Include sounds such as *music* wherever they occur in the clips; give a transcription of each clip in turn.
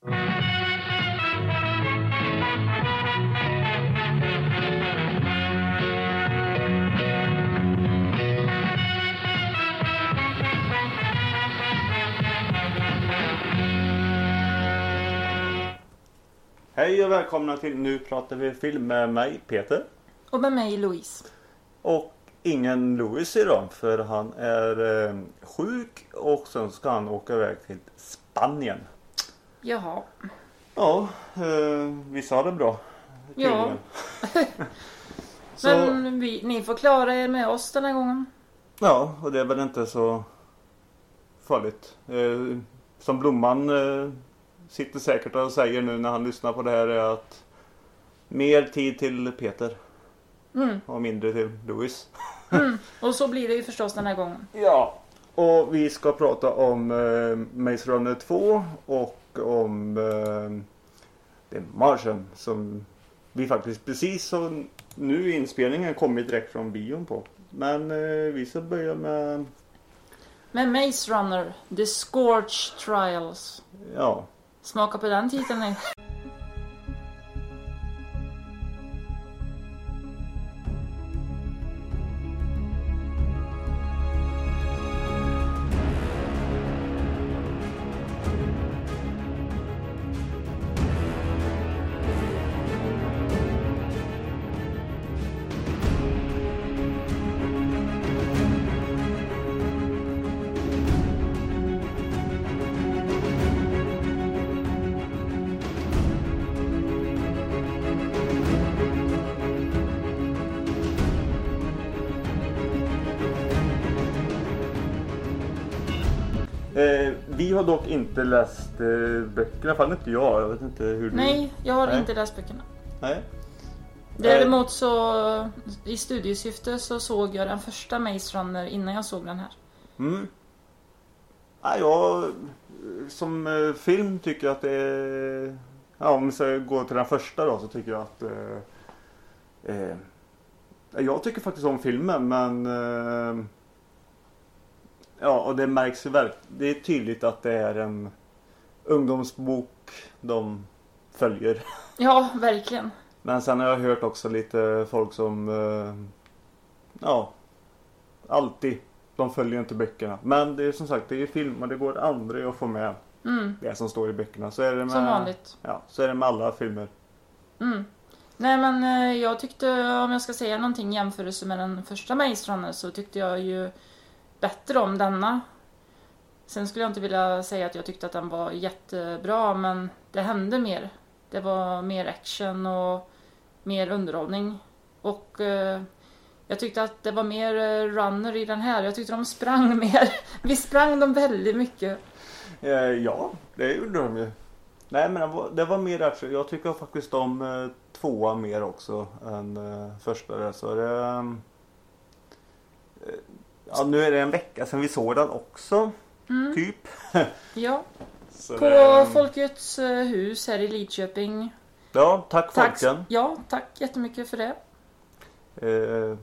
Hej och välkomna till Nu pratar vi film med mig Peter. Och med mig Louise. Och ingen Louis idag för han är eh, sjuk och sen ska han åka iväg till Spanien. Jaha. Ja, eh, vissa har det bra. Ja. *laughs* Men vi, ni får klara er med oss den här gången. Ja, och det är väl inte så farligt. Eh, som Blomman eh, sitter säkert och säger nu när han lyssnar på det här är att mer tid till Peter Mm. och mindre till Louis. *laughs* Mm. *laughs* Och så blir det ju förstås den här gången. Ja, och vi ska prata om eh, Maze Runner 2 och om eh, The Martian som vi faktiskt precis så nu inspelningen kommit direkt från bion på. Men eh, vi ska börja med, Med Maze Runner, The Scorch Trials. ja, Smaka på den titeln har dock inte läst eh, böckerna, fall inte jag. Jag vet inte hur du... Nej, jag har Nej. inte läst böckerna. Nej. Däremot så i studiesyfte så såg jag den första Maze Runner innan jag såg den här. Mm. Ja, jag eh, som eh, film tycker jag att det är... Ja, om vi ska gå till den första då så tycker jag att... Eh, eh, jag tycker faktiskt om filmen men... Eh, ja, och det märks ju verkligen. Det är tydligt att det är en ungdomsbok de följer. *laughs* Ja, verkligen. Men sen har jag hört också lite folk som... Eh, ja, alltid. De följer inte böckerna. Men det är som sagt, det är film och det går aldrig att få med Mm, det som står i böckerna. Så är det med, som vanligt. Ja, så är det med alla filmer. Mm. Nej men eh, jag tyckte, om jag ska säga någonting i jämförelse med den första Maze Runner så tyckte jag ju bättre om denna. Sen skulle jag inte vilja säga att jag tyckte att den var jättebra men det hände mer. Det var mer action och mer underhållning. Och eh, jag tyckte att det var mer eh, runner i den här. Jag tyckte de sprang *laughs* mer. Vi sprang dem väldigt mycket. Eh, ja, det gjorde de ju. Nej men det var, det var mer action. Jag tycker faktiskt om eh, tvåa mer också än eh, första. Så det, eh, ja, nu är det en vecka sedan vi såg den också. Mm. Typ. *laughs* Ja, *laughs* Så på det- Folkets eh, hus här i Lidköping. Ja, tack Tack, folken. ja, tack jättemycket för det. Eh,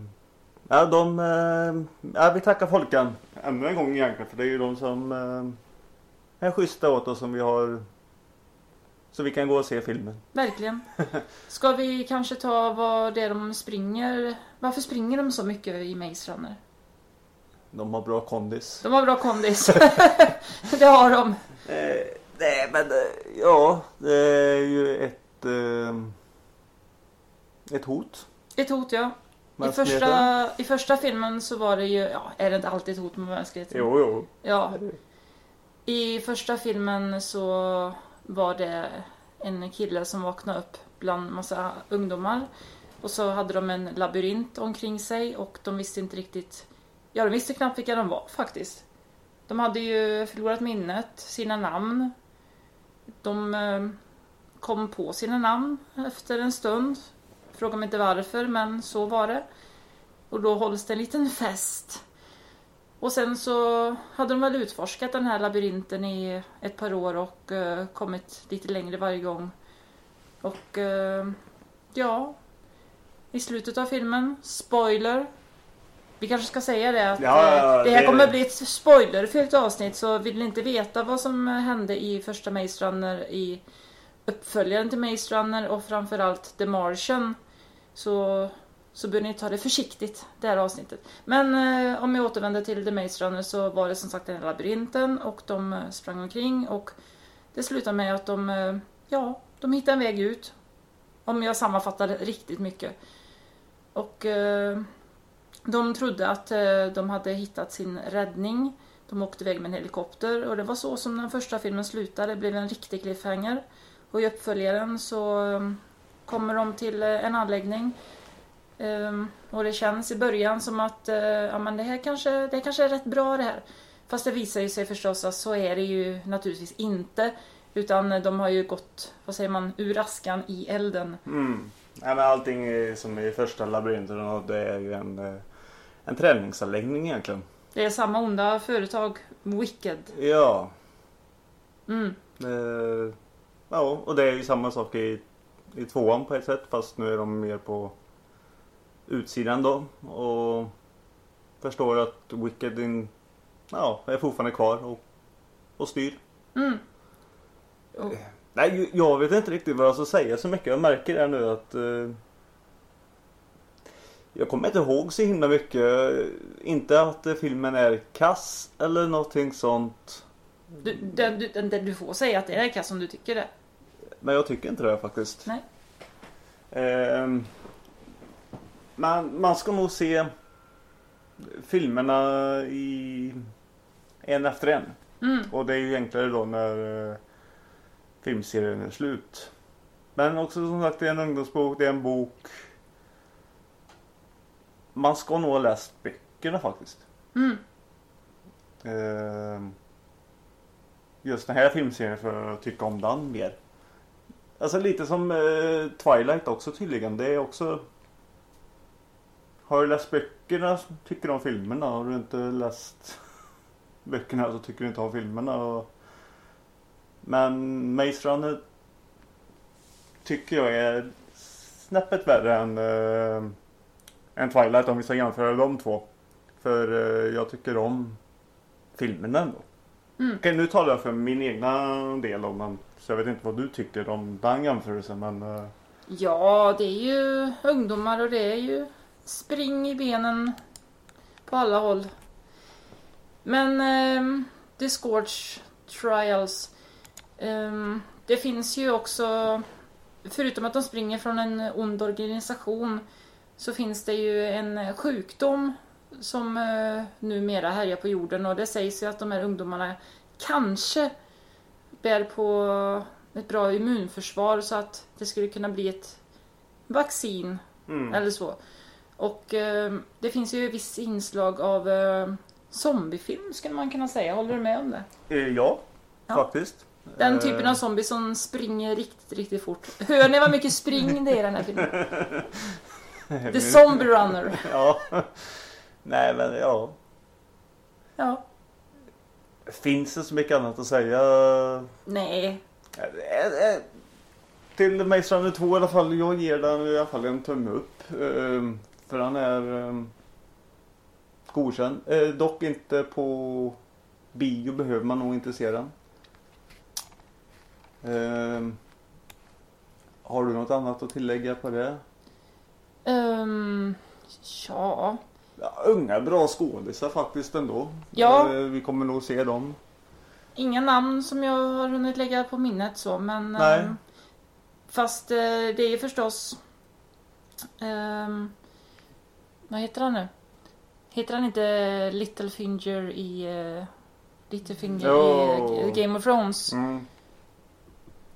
ja, de, eh, ja, vi tackar folken ännu en gång egentligen för det är ju de som eh, är schyssta åt oss som vi har så vi kan gå och se filmen. Verkligen. *laughs* Ska vi kanske ta vad det är de springer? Varför springer de så mycket i Maze Runner? De har bra kondis. De har bra kondis. *laughs* det har de. Eh, nej men eh, ja, det är ju ett eh, ett hot. Ett hot ja. I första, I första filmen så var det ju, ja, är det inte alltid ett hot mot mänskligheten? Jo, jo. Ja. I första filmen så var det en kille som vaknade upp bland massa ungdomar. Och så hade de en labyrint omkring sig och de visste inte riktigt... Ja, de visste knappt vilka de var faktiskt. De hade ju förlorat minnet, sina namn. De eh, kom på sina namn efter en stund. Fråga mig inte varför, men så var det. Och då hålls det en liten fest. Och sen så hade de väl utforskat den här labyrinten i ett par år och eh, kommit lite längre varje gång. Och eh, ja, i slutet av filmen, spoiler, vi kanske ska säga det att Ja, ja, eh, det här det- kommer bli ett spoilerfyllt avsnitt så vill ni inte veta vad som hände i första Maze Runner i uppföljaren till Maze Runner och framförallt The Martian så, så bör ni ta det försiktigt det här avsnittet. Men eh, om jag återvänder till The Maze Runner så var det som sagt den här labyrinten och de eh, sprang omkring och det slutade med att de, eh, ja, de hittade en väg ut. Om jag sammanfattar riktigt mycket. Och eh, de trodde att eh, de hade hittat sin räddning. De åkte iväg med en helikopter och det var så som den första filmen slutade. Det blev en riktig cliffhanger. Och i uppföljaren så mm, kommer de till eh, en anläggning. Ehm, och det känns i början som att eh, ja, men det, här kanske, det här kanske är rätt bra det här. Fast det visar ju sig förstås att så är det ju naturligtvis inte. Utan de har ju gått, vad säger man, ur askan i elden. Mm. Ja, men allting är som i första labyrinten och det är ju en, eh, en träningsanläggning egentligen. Det är samma onda företag, Wicked. Ja. Mm. Eh, ja, och det är ju samma sak i, i tvåan på ett sätt fast nu är de mer på utsidan då och förstår att Wicked in, ja, är fortfarande kvar och, och styr. Mm. Och, Nej, jag vet inte riktigt vad jag ska säga så mycket. Jag märker det nu att eh, jag kommer inte ihåg så himla mycket. Inte att eh, filmen är kass eller någonting sånt. du, den, du, den, den, du får säga att det är kass om du tycker det. Men jag tycker inte det faktiskt. Nej. Ehm, man, man ska nog se filmerna i en efter en. Mm. Och det är ju enklare då när eh, filmserien är slut. Men också som sagt det är en ungdomsbok, det är en bok. Man ska nog ha läst böckerna faktiskt. Mm. Ehm, just den här filmserien för att tycka om den mer. Alltså lite som eh, Twilight också tydligen. Det är också... Har du läst böckerna så tycker du om filmerna. Har du inte läst *laughs* böckerna så tycker du inte om filmerna. Och... Men Maze Runner tycker jag är snäppet värre än, eh, än Twilight om vi ska jämföra de två. För eh, jag tycker om filmerna ändå. Mm. Okej, nu talar jag för min egna del om den. Så jag vet inte vad du tycker om den jämförelsen men... eh, Ja, det är ju ungdomar och det är ju spring i benen på alla håll. Men The Scorch Trials. ehm, det finns ju också, förutom att de springer från en ond organisation, så finns det ju en sjukdom som eh, numera härjar på jorden och det sägs ju att de här ungdomarna kanske bär på ett bra immunförsvar så att det skulle kunna bli ett vaccin Mm. eller så. Och eh, det finns ju viss inslag av eh, zombiefilm skulle man kunna säga. Håller du med om det? Eh, ja, Ja. faktiskt. Den Eh, typen av zombie som springer riktigt, riktigt fort. Hör ni vad mycket spring det är i den här filmen? *laughs* *laughs* The Zombie Runner. *laughs* ja. Nej men ja. Ja. Finns det så mycket annat att säga? Nej. Eh, eh, Till Maze Runner 2 i alla fall. Jag ger den i alla fall en tumme upp. Eh, För han är eh, godkänd. Eh, Dock inte på bio behöver man nog inte se den. Eh, Har du något annat att tillägga på det? Um, ja. Ja, unga bra skådisar faktiskt ändå. Ja. Eh, Vi kommer nog se dem. Inga namn som jag har hunnit lägga på minnet så men... Nej. ehm, fast eh, det är förstås... ehm, vad heter han nu? Heter han inte Littlefinger i... Uh, Littlefinger Jo. i eh, Game of Thrones? Mm.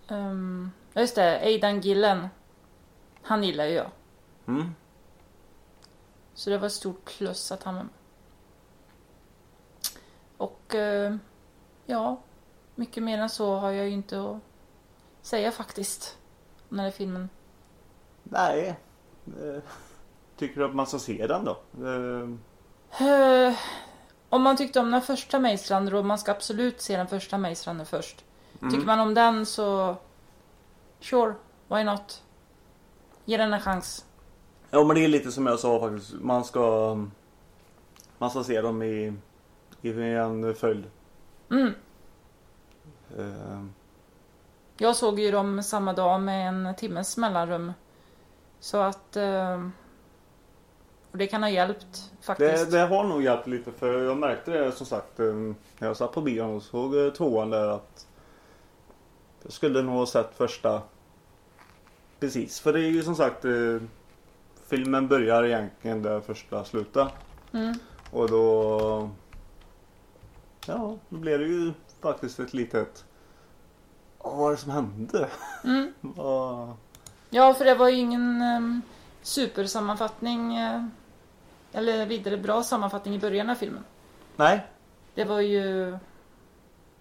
Um, just det, Aidan Gillen. Han gillar ju jag. Mm. Så det var ett stort plus att han var med. Och eh, ja, mycket mer än så har jag ju inte att säga faktiskt. Om den här filmen. Nej. Eh, Tycker du att man ska se den då? Eh, om man tyckte om den första Maze Runner och man ska absolut se den första Maze Runner först. mm. Tycker man om den så sure, why not? Ge den en chans. Ja men det är lite som jag sa faktiskt. Man ska man ska se dem i, i en följd. Mm. Eh, Jag såg ju dem samma dag med en timmes mellanrum. Så att... eh, Och det kan ha hjälpt faktiskt. Det, det har nog hjälpt lite för jag märkte det som sagt eh, när jag satt på bion och såg tvåan där att jag skulle nog ha sett första precis. För det är ju som sagt eh, filmen börjar egentligen där första slutar. Mm. Och då ja, då blev det ju faktiskt ett litet vad var det som hände? Mm. *laughs* Ja, för det var ju ingen um, supersammanfattning eh, eller vidare bra sammanfattning i början av filmen. Nej, Det var ju...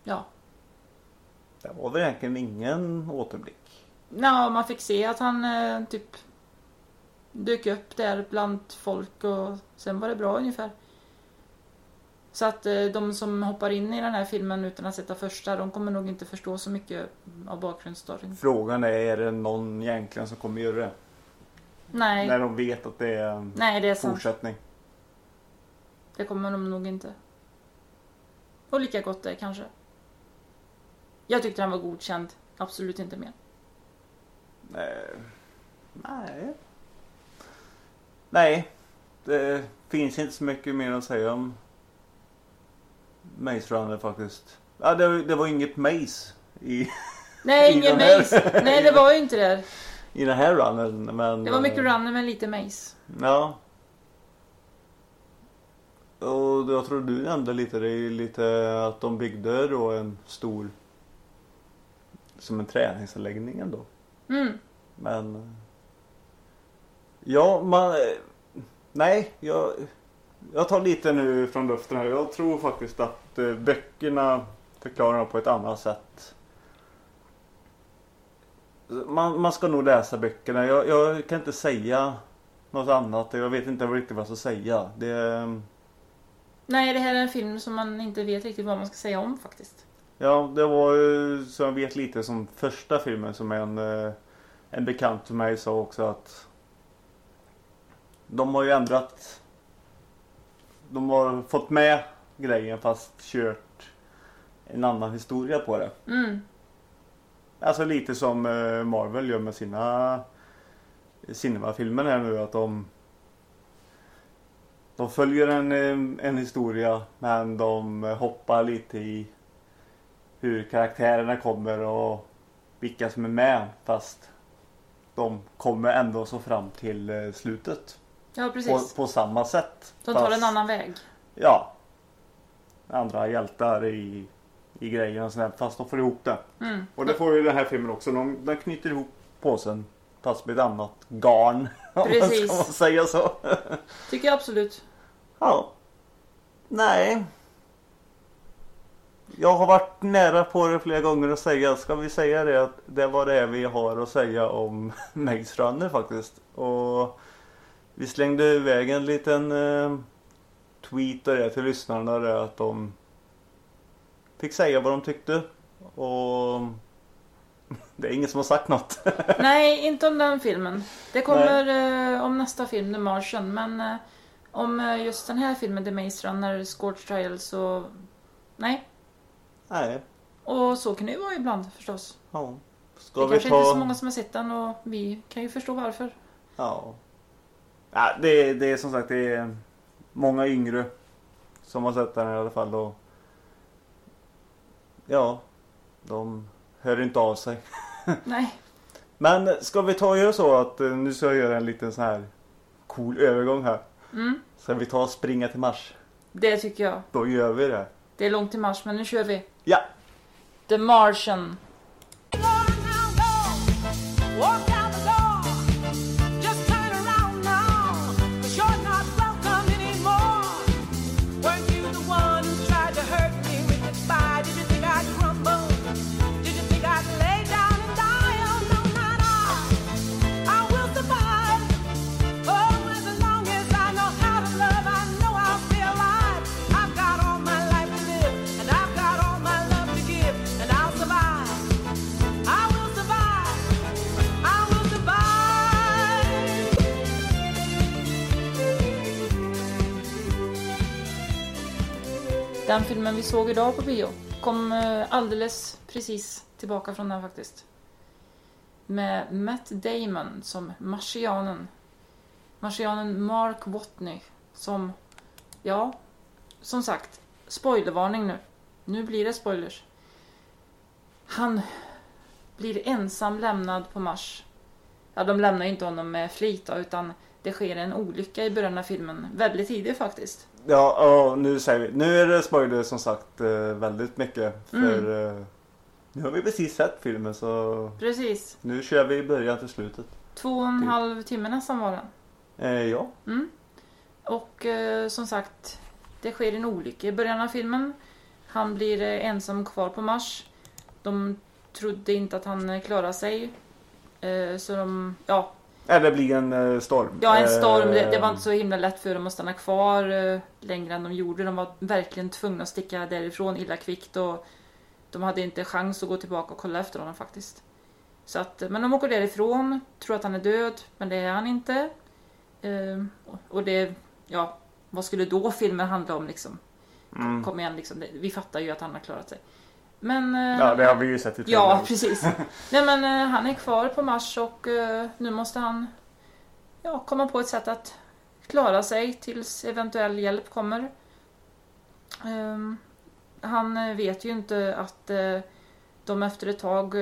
Ja. det var väl egentligen ingen återblick. Ja, man fick se att han eh, typ dök upp där bland folk och sen var det bra ungefär. Så att eh, de som hoppar in i den här filmen utan att sätta första, de kommer nog inte förstå så mycket av bakgrundsstoryn. Frågan är, är det någon egentligen som kommer göra det? Nej, När de vet att det är en nej det är sant. fortsättning. Det kommer de nog inte. Och lika gott det kanske. Jag tyckte den var godkänd. Absolut inte mer. Eh, nej. Nej. Det finns inte så mycket mer att säga om Maze Runner faktiskt. Ja, det, det var inget Maze i, Nej, I ingen här- maze. Nej, det var ju inte det. i den här runnen. Men, Det var mycket runner men lite maze. Ja. Och jag tror du nämnde lite, det är lite att de byggde då en stor som en träningsanläggning ändå. Mm. Men Ja, man Nej, jag Jag tar lite nu från luften här. Jag tror faktiskt att eh, böckerna förklarar på ett annat sätt. Man, man ska nog läsa böckerna. Jag, jag kan inte säga något annat. Jag vet inte riktigt vad jag ska säga. Det, Nej, det här är en film som man inte vet riktigt vad man ska säga om faktiskt. ja, det var ju så jag vet lite som första filmen som en, eh, en bekant till mig sa också att de har ju ändrat de har fått med grejen fast kört en annan historia på det. Mm. Alltså lite som eh, Marvel gör med sina cinemafilmer här nu att de de följer en, eh, en historia men de hoppar lite i hur karaktärerna kommer och vilka som är med fast de kommer ändå så fram till eh, slutet Ja, på, precis. på samma sätt. De tar Fast- en annan väg. Ja. Andra hjältar i, i grejen och sådär fast de får ihop det. Mm. Och det får ju den här filmen också. De, de knyter ihop påsen fast med ett annat garn. *laughs* Om man Precis. ska man säga så. Tycker jag absolut. Ja. Nej. Jag har varit nära på det flera gånger att säga, ska vi säga det att det var det vi har att säga om *laughs* Maze Runner faktiskt. Och vi slängde iväg en liten eh, tweet där till lyssnarna där att de fick säga vad de tyckte. Och *laughs* det är ingen som har sagt något. *laughs* Nej, inte om den filmen. Det kommer eh, om nästa film, The Martian. Men eh, om eh, just den här filmen, The Maze Runner, Scorch Trial, så... Nej. Nej. Och så kan det ju vara ibland förstås. Ja. Ska det vi kanske ta... inte är så många som har sett den och vi kan ju förstå varför. Ja. Ja det, det är som sagt det är många yngre som har sett den i alla fall. Och, ja, de hör inte av sig. *laughs* Nej. Men ska vi ta och göra så att eh, nu ska jag göra en liten sån här cool övergång här. Mm, Ska vi ta och springa till Mars? det tycker jag. Då gör vi det. Det är långt till Mars, men nu kör vi. Ja! The Martian. Den filmen vi såg idag på bio kom eh, alldeles precis tillbaka från den faktiskt. Med Matt Damon som marsianen. Marsianen Mark Watney som, ja, som sagt, spoilervarning nu. Nu blir det spoilers. Han blir ensam lämnad på Mars. Ja, de lämnar ju inte honom med flit då, utan det sker en olycka i början av filmen. Väldigt tidigt faktiskt. Ja, ja, nu säger vi. Nu är det spoiler som sagt eh, väldigt mycket. För Mm. eh, nu har vi precis sett filmen så Precis. nu kör vi i början till slutet. Två och en Typ. halv timme nästan var den. Eh, ja. Mm. Och eh, som sagt, det sker en olycka i början av filmen. Han blir eh, ensam kvar på Mars. De trodde inte att han klarar sig. Eh, så de, ja, Eh, det blir en eh, storm. ja en storm. Det, Eh, det var inte så himla lätt för dem att stanna kvar eh, längre än de gjorde. De var verkligen tvungna att sticka därifrån illa kvickt och de hade inte chans att gå tillbaka och kolla efter honom faktiskt. Så att, men de åker därifrån, tror att han är död, men det är han inte. Eh, och det, ja, vad skulle då filmen handla om liksom? Mm. Kom igen liksom, det, vi fattar ju att han har klarat sig. Men... eh, Ja, det har vi ju sett i Ja, trailern. precis. *laughs* Nej men eh, han är kvar på Mars och eh, nu måste han ja, komma på ett sätt att klara sig tills eventuell hjälp kommer. Ehm, han vet ju inte att de efter ett tag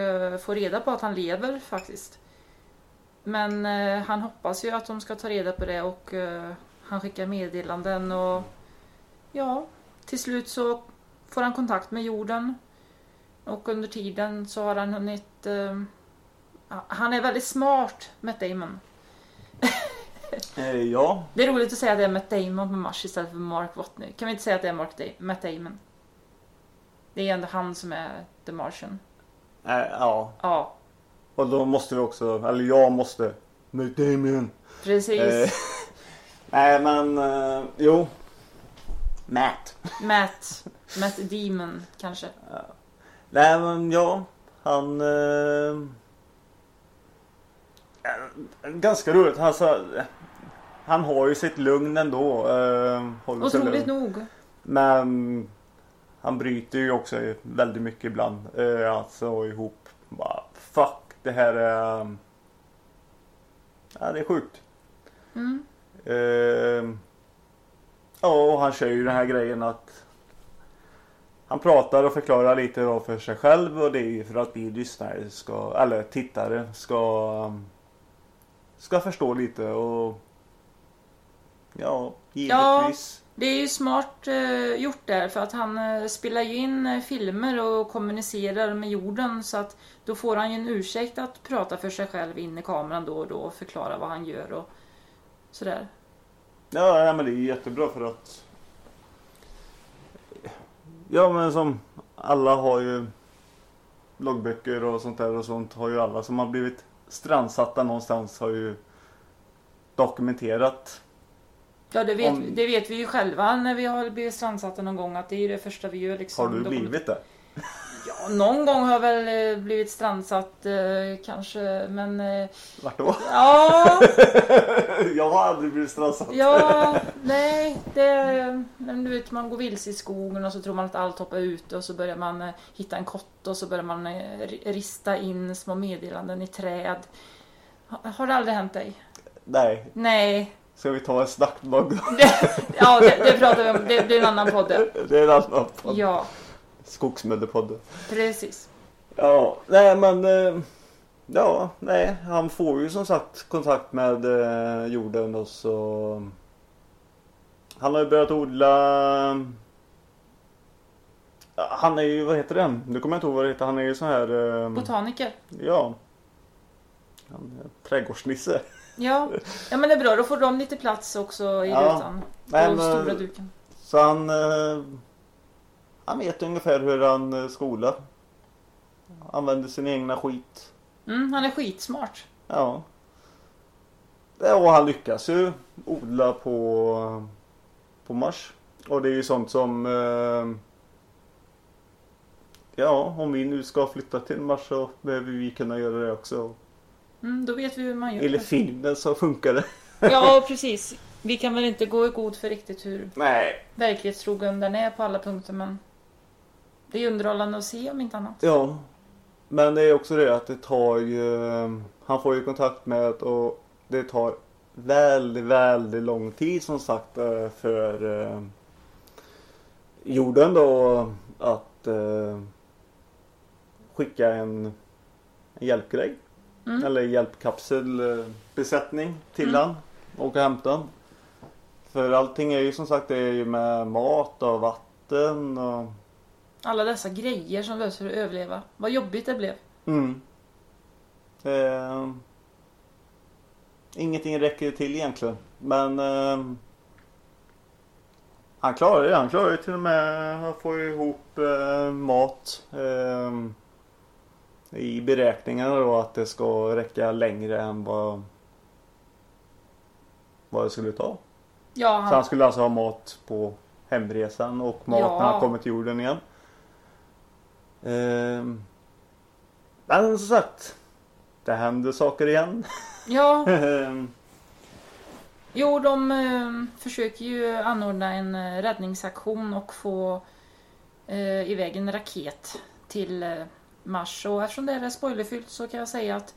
får reda på att han lever faktiskt. Men han hoppas ju att de ska ta reda på det och han skickar meddelanden och ja, till slut så får han kontakt med jorden. Och under tiden så har han hunnit... Eh, han är väldigt smart, Matt Damon. *laughs* Eh, ja. Det är roligt att säga att det är Matt Damon på Mars istället för Mark Watney. Kan vi inte säga att det är Mark da- Matt Damon? Det är ändå han som är The Martian. Eh, ja. Ja, Och då måste vi också, eller jag måste. Med Damien. precis. Eh, *laughs* nej men, eh, jo. Matt. Matt. Matt Damon, kanske. Nej men ja, han... Eh, ganska roligt. Han, han har ju sitt lugn ändå. Eh, Otroligt lugn. nog. Men han bryter ju också väldigt mycket ibland. Eh, alltså ihop. Bara, fuck, det här är... Ja, det är sjukt. Mm. Eh, ja, och han kör ju den här grejen att han pratar och förklarar lite då för sig själv och det är ju för att vi lyssnare ska, eller tittare ska ska förstå lite och ja, givetvis. Det är ju smart eh, gjort där för att han eh, spelar ju in eh, filmer och kommunicerar med jorden så att då får han ju en ursäkt att prata för sig själv in i kameran då och då och förklara vad han gör och sådär. Ja, ja, men det är jättebra för att Ja men som alla har ju loggböcker och sånt där och sånt har ju alla som har blivit strandsatta någonstans har ju dokumenterat. Ja, det vet, Om- vi, det vet vi ju själva när vi har blivit strandsatta någon gång att det är det första vi gör. Liksom, Har du blivit det? Ja, någon gång har jag väl eh, blivit strandsatt eh, kanske, men eh, Vart då? ja, *laughs* jag har aldrig blivit strandsatt. ja, nej, det, men du vet man går vilse i skogen och så tror man att allt hoppar ut och så börjar man hitta en kotte och så börjar man ri- rista in små meddelanden i träd. Ha, har det aldrig hänt dig? Nej, Nej, ska vi ta en snack någon gång? *laughs* ja det, det pratar vi om, det blir en annan podd. Det är en annan podd. Ja, *laughs* Skogsmöddepodden. precis. Ja, nej men eh, Ja, nej, han får ju som sagt kontakt med eh, jorden och så Han har ju börjat odla Han är ju, vad heter det? Nu kommer jag inte ihåg vad det heter. Han är ju så här eh, Botaniker. Ja Han är trädgårdsnisse. Ja. ja, men det är bra. Då får de lite plats också i Ja. rutan. På men- stora duken. Så han Han vet ungefär hur han eh, skolar. Använder sin egna skit. Mm, han är skitsmart. Ja. Ja, Och han lyckas ju odla på, på Mars. Och det är ju sånt som eh, Ja, om vi nu ska flytta till Mars så behöver vi kunna göra det också. Mm, då vet vi hur man gör. Enligt filmen så funkar det. *laughs* Ja, *laughs* precis. Vi kan väl inte gå i god för riktigt hur Nej. verklighetstrogen den är på alla punkter men det är underhållande att se om inte annat. Ja. Men det är också det att det tar ju... Han får ju kontakt med och det tar väldigt, väldigt lång tid som sagt eh, för eh, jorden då att eh, skicka en, en hjälpgrej. Mm. Eller hjälpkapselbesättning till Mm. han och hämta den. För allting är ju som sagt det är ju med mat och vatten och Alla dessa grejer som behövs för att överleva. Vad jobbigt det blev. Mm. Eh, ingenting räcker till egentligen. Men eh, han klarar det. Han klarar ju till och med att få ihop eh, mat. Eh, I beräkningarna då att det ska räcka längre än vad, vad det skulle ta. Ja, Så han han, skulle alltså ha mat på hemresan och mat Ja. när han kommer till jorden igen. Ehm. Men som sagt. Det händer saker igen. ja *laughs* Ehm, jo de eh, försöker ju anordna en eh, räddningsaktion och få eh, iväg en raket till eh, Mars. Och eftersom det är spoilerfyllt så kan jag säga att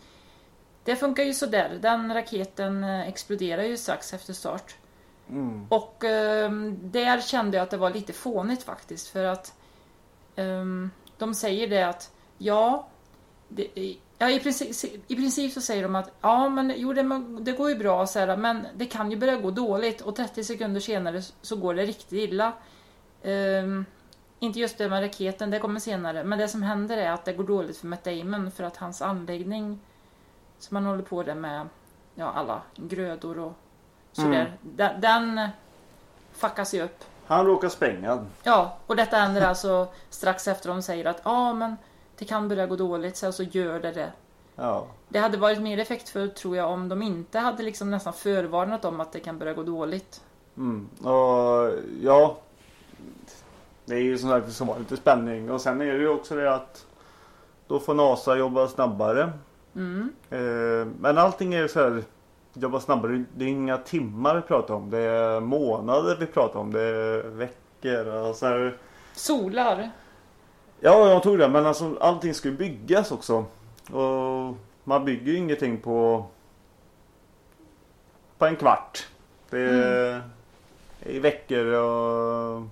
det funkar ju sådär. Den raketen eh, exploderar ju strax efter start. mm. Och ehm, där kände jag att det var lite fånigt faktiskt för att ehm, de säger det att ja, det, ja i, princip, i princip så säger de att ja men jo det, det går ju bra så här, men det kan ju börja gå dåligt och 30 sekunder senare så går det riktigt illa. Ehm, inte just det med raketen, det kommer senare. Men det som händer är att det går dåligt för Matt Damon för att hans anläggning som han håller på med ja, alla grödor och sådär. Den, den fuckas ju upp. Han råkar spränga. Ja, och detta händer alltså strax efter de säger att ja men det kan börja gå dåligt så, så gör det det. Ja. Det hade varit mer effektfullt tror jag om de inte hade liksom nästan förvarnat om att det kan börja gå dåligt. Mm. Och ja. Det är ju som sagt ska vara lite spänning. Och sen är det ju också det att då får NASA jobba snabbare. Mm. Eh, men allting är ju så här. Jobba snabbare. Det är inga timmar vi pratar om. Det är månader vi pratar om. Det är veckor och så här. Solar. Ja, jag tog det. Men alltså allting ska ju byggas också. Och man bygger ju ingenting på på en kvart. Det är i veckor och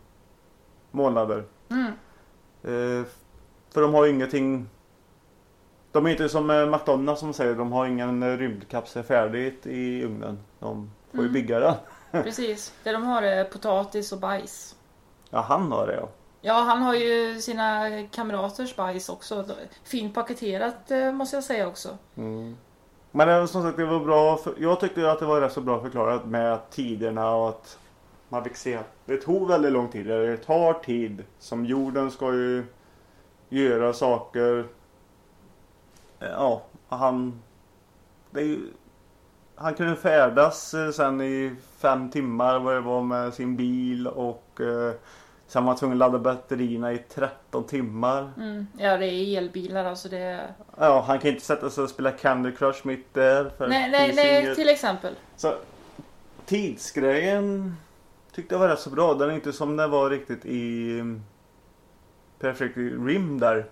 månader. Mm. Eh, för de har ju ingenting. De är inte som eh, McDonalds som säger de har ingen eh, rymdkapsel färdigt i ugnen. De får ju Mm. bygga den. *laughs* Precis. Det de har är potatis och bajs. Ja, han har det ja. Ja, han har ju sina kamraters bajs också. Fint paketerat eh, måste jag säga också. Mm. Men det, som sagt det var bra. För, jag tyckte att det var rätt så bra förklarat med tiderna och att man fick se. Det tog väldigt lång tid. Det tar tid. Som jorden ska ju göra saker. Eh, Ja, han. Det är ju, han kunde färdas eh, sen i fem timmar vad det var med sin bil och eh, sen var han tvungen att ladda batterierna i 13 timmar. Mm. Ja, det är elbilar alltså. Det. Ja, han kan inte sätta sig och spela Candy Crush mitt där. För Nej, nej, nej, inget- till exempel. Så tidsgrejen tyckte jag var rätt så bra. Den är inte som den var riktigt i mm, Perfect Rim där.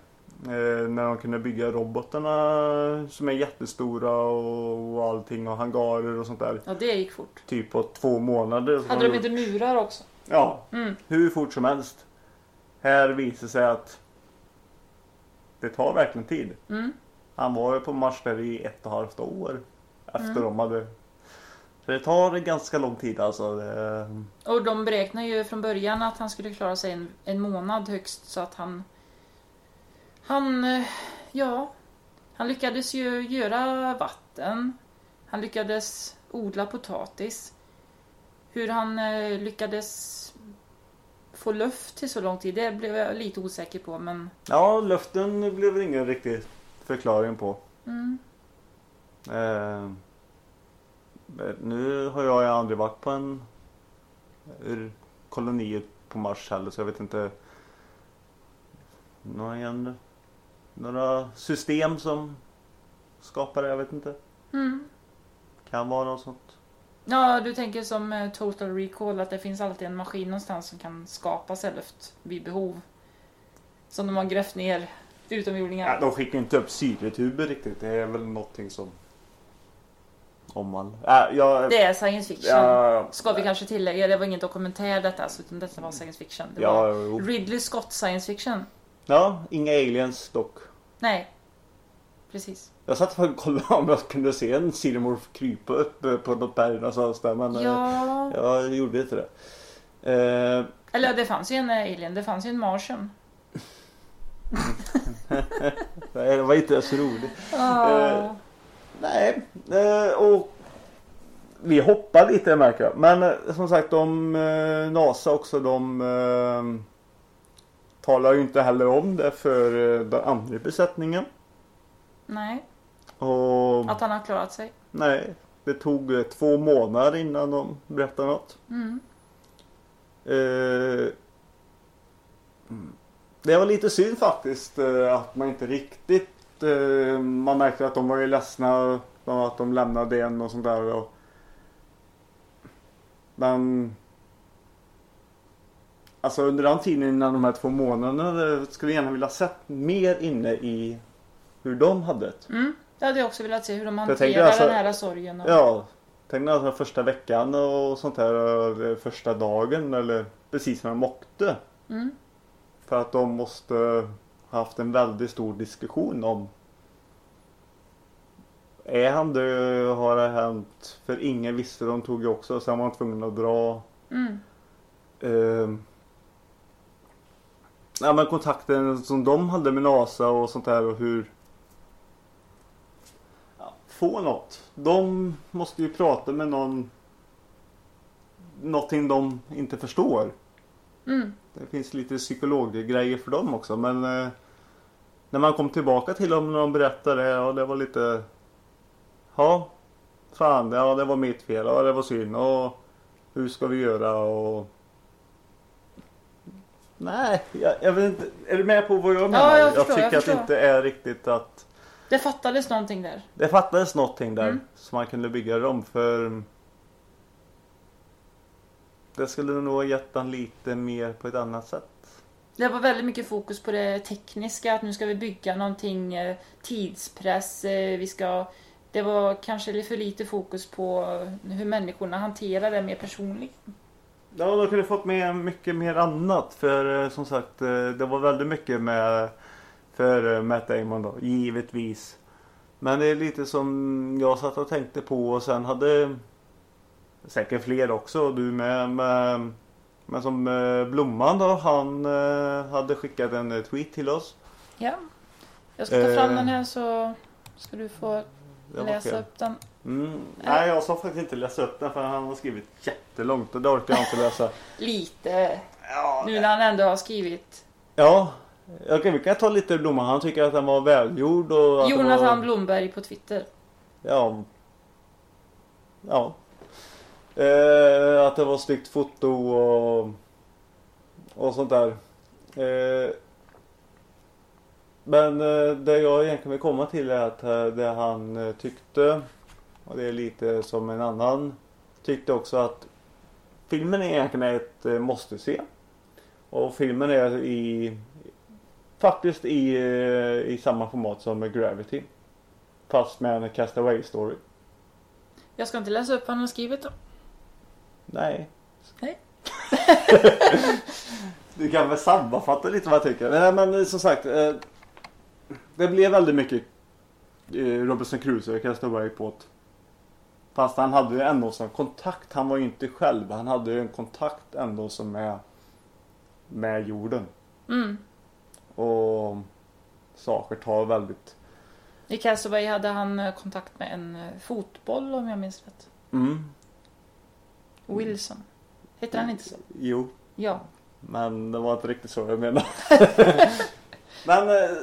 Eh, när de kunde bygga robotarna som är jättestora och, och allting och hangarer och sånt där. Ja, det gick fort. Typ på två månader. Hade de gjort- inte murar också? Ja, Mm. hur fort som helst. Här visar sig att det tar verkligen tid. Mm. Han var ju på Mars där i ett och ett halvt år. Efter Mm. de hade... Så det tar ganska lång tid alltså. Det... Och de beräknar ju från början att han skulle klara sig en, en månad högst så att han... Han... eh, Ja. Han lyckades ju göra vatten. Han lyckades odla potatis. Hur han eh, lyckades få luft till så lång tid, det blev jag lite osäker på men... Ja, luften blev det ingen riktig förklaring på. Mm. Eh... men Nu har jag aldrig varit på en koloni på Mars heller så jag vet inte. Några, några system som skapar det, jag vet inte. Mm. Kan vara något sånt. Ja, du tänker som eh, Total Recall att det finns alltid en maskin någonstans som kan skapa celluft vid behov. Som de har grävt ner utomjordingar. Ja, de skickar inte upp syretuber riktigt. Det är väl någonting som... Om man... Äh, jag... Det är science fiction. Ja, Ska vi kanske tillägga, det var ingen dokumentär detta, utan detta var science fiction. Det Ja, var jo. Ridley Scott science fiction. Ja, inga aliens dock. Nej, precis. Jag satt och kollade om jag kunde se en Silmorph krypa upp eh, på något berg någonstans där men eh, Ja, jag gjorde inte det. Eh, eller det fanns ju en alien, det fanns ju en martian. *laughs* det var inte så roligt. Ah. Nej, eh, och vi hoppar lite märker jag. Men eh, som sagt, de, eh, NASA också, de eh, talar ju inte heller om det för eh, den andra besättningen. Nej, Och att han har klarat sig. nej, det tog eh, två månader innan de berättade något. Mm. Eh, mm. det var lite synd faktiskt eh, att man inte riktigt man märkte att de var ju ledsna att de lämnade en och sånt där. Och, men Alltså under den tiden innan de här två månaderna skulle jag gärna vilja sett mer inne i hur de hade det. Mm. Jag hade också velat se hur de hanterar alltså- den här sorgen. Och... Ja, tänk alltså första veckan och sånt här, första dagen eller precis när de åkte. Mm. För att de måste ha haft en väldigt stor diskussion om Är han död? Har det hänt? För ingen visste, de tog ju också, sen var de tvungna att dra. Mm. Ehm. Ja men kontakten som de hade med NASA och sånt där och hur ja, Få något. De måste ju prata med någon Någonting de inte förstår. Mm. Det finns lite psykologgrejer för dem också men eh, När man kom tillbaka till dem när de berättade ja det var lite Ja Fan ja det var mitt fel ja det var synd och Hur ska vi göra och Nej jag, jag vet inte Är du med på vad jag menar? jag förstår, tycker jag att det inte är riktigt att Det fattades någonting där. Det fattades någonting där Mm. som man kunde bygga om för Det skulle nog ha gett den lite mer på ett annat sätt. Det var väldigt mycket fokus på det tekniska, att nu ska vi bygga någonting, eh, tidspress, eh, vi ska... Det var kanske lite för lite fokus på hur människorna hanterar det mer personligt. Ja, de kunde fått med mycket mer annat för eh, som sagt eh, det var väldigt mycket med för eh, Matt Damon då, givetvis. Men det är lite som jag satt och tänkte på och sen hade säkert fler också, du med, med men som Blomman då, han hade skickat en tweet till oss. Ja. Jag ska ta fram Eh. den här så ska du få läsa fel. upp den. Mm. Nej, jag sa faktiskt inte läsa upp den för han har skrivit jättelångt och det orkar jag inte läsa. *laughs* Lite. Ja, Nu när han ändå har skrivit. Ja, okej, vi kan ta lite Blomman. Han tycker att den var välgjord och Jonathan var... Blomberg på Twitter. Ja. Ja. Eh, att det var snyggt foto och, och sånt där. Eh, men eh, det jag egentligen vill komma till är att eh, det han eh, tyckte och det är lite som en annan tyckte också att filmen är egentligen ett eh, måste se. Och filmen är i faktiskt i, eh, i samma format som Gravity. Fast med en Castaway story. Jag ska inte läsa upp vad han har skrivit då. Nej. Nej. *laughs* du kan väl sammanfatta lite vad jag tycker. Nej men eh, som sagt. Det blev väldigt mycket Robinson Crusoe, Castaway båt. Fast han hade ju ändå som kontakt. Han var ju inte själv. Han hade ju en kontakt ändå som är med jorden. Mm. Och saker tar väldigt I Castaway hade han eh, kontakt med en eh, fotboll om jag minns rätt. Mm. Wilson. Heter han inte så? Jo, Ja. men det var inte riktigt så jag menade. *laughs* men eh,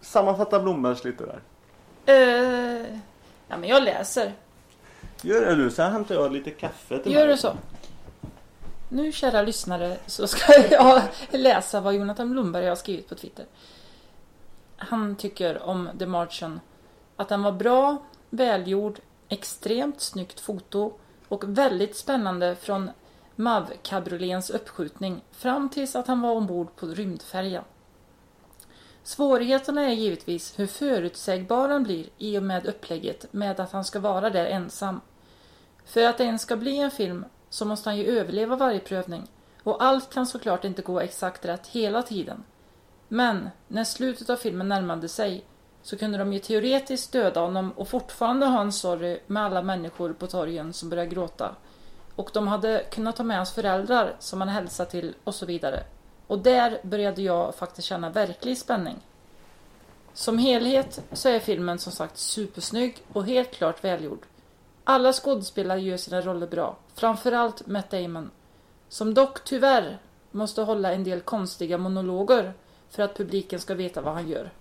sammanfatta Blombergs lite där. Eh, ja men jag läser. Gör det du, sen hämtar jag lite kaffe till Gör mig. du så? Nu kära lyssnare så ska *laughs* jag läsa vad Jonathan Blomberg har skrivit på Twitter. Han tycker om The Martian att den var bra, välgjord, extremt snyggt foto och väldigt spännande från MAV cabriolets uppskjutning fram tills att han var ombord på rymdfärjan. Svårigheterna är givetvis hur förutsägbar han blir i och med upplägget med att han ska vara där ensam. För att det ens ska bli en film så måste han ju överleva varje prövning och allt kan såklart inte gå exakt rätt hela tiden. Men när slutet av filmen närmade sig så kunde de ju teoretiskt döda honom och fortfarande ha en sorg med alla människor på torgen som började gråta. Och de hade kunnat ta med hans föräldrar som han hälsade till och så vidare. Och där började jag faktiskt känna verklig spänning. Som helhet så är filmen som sagt supersnygg och helt klart välgjord. Alla skådespelare gör sina roller bra, framförallt Matt Damon. Som dock tyvärr måste hålla en del konstiga monologer för att publiken ska veta vad han gör.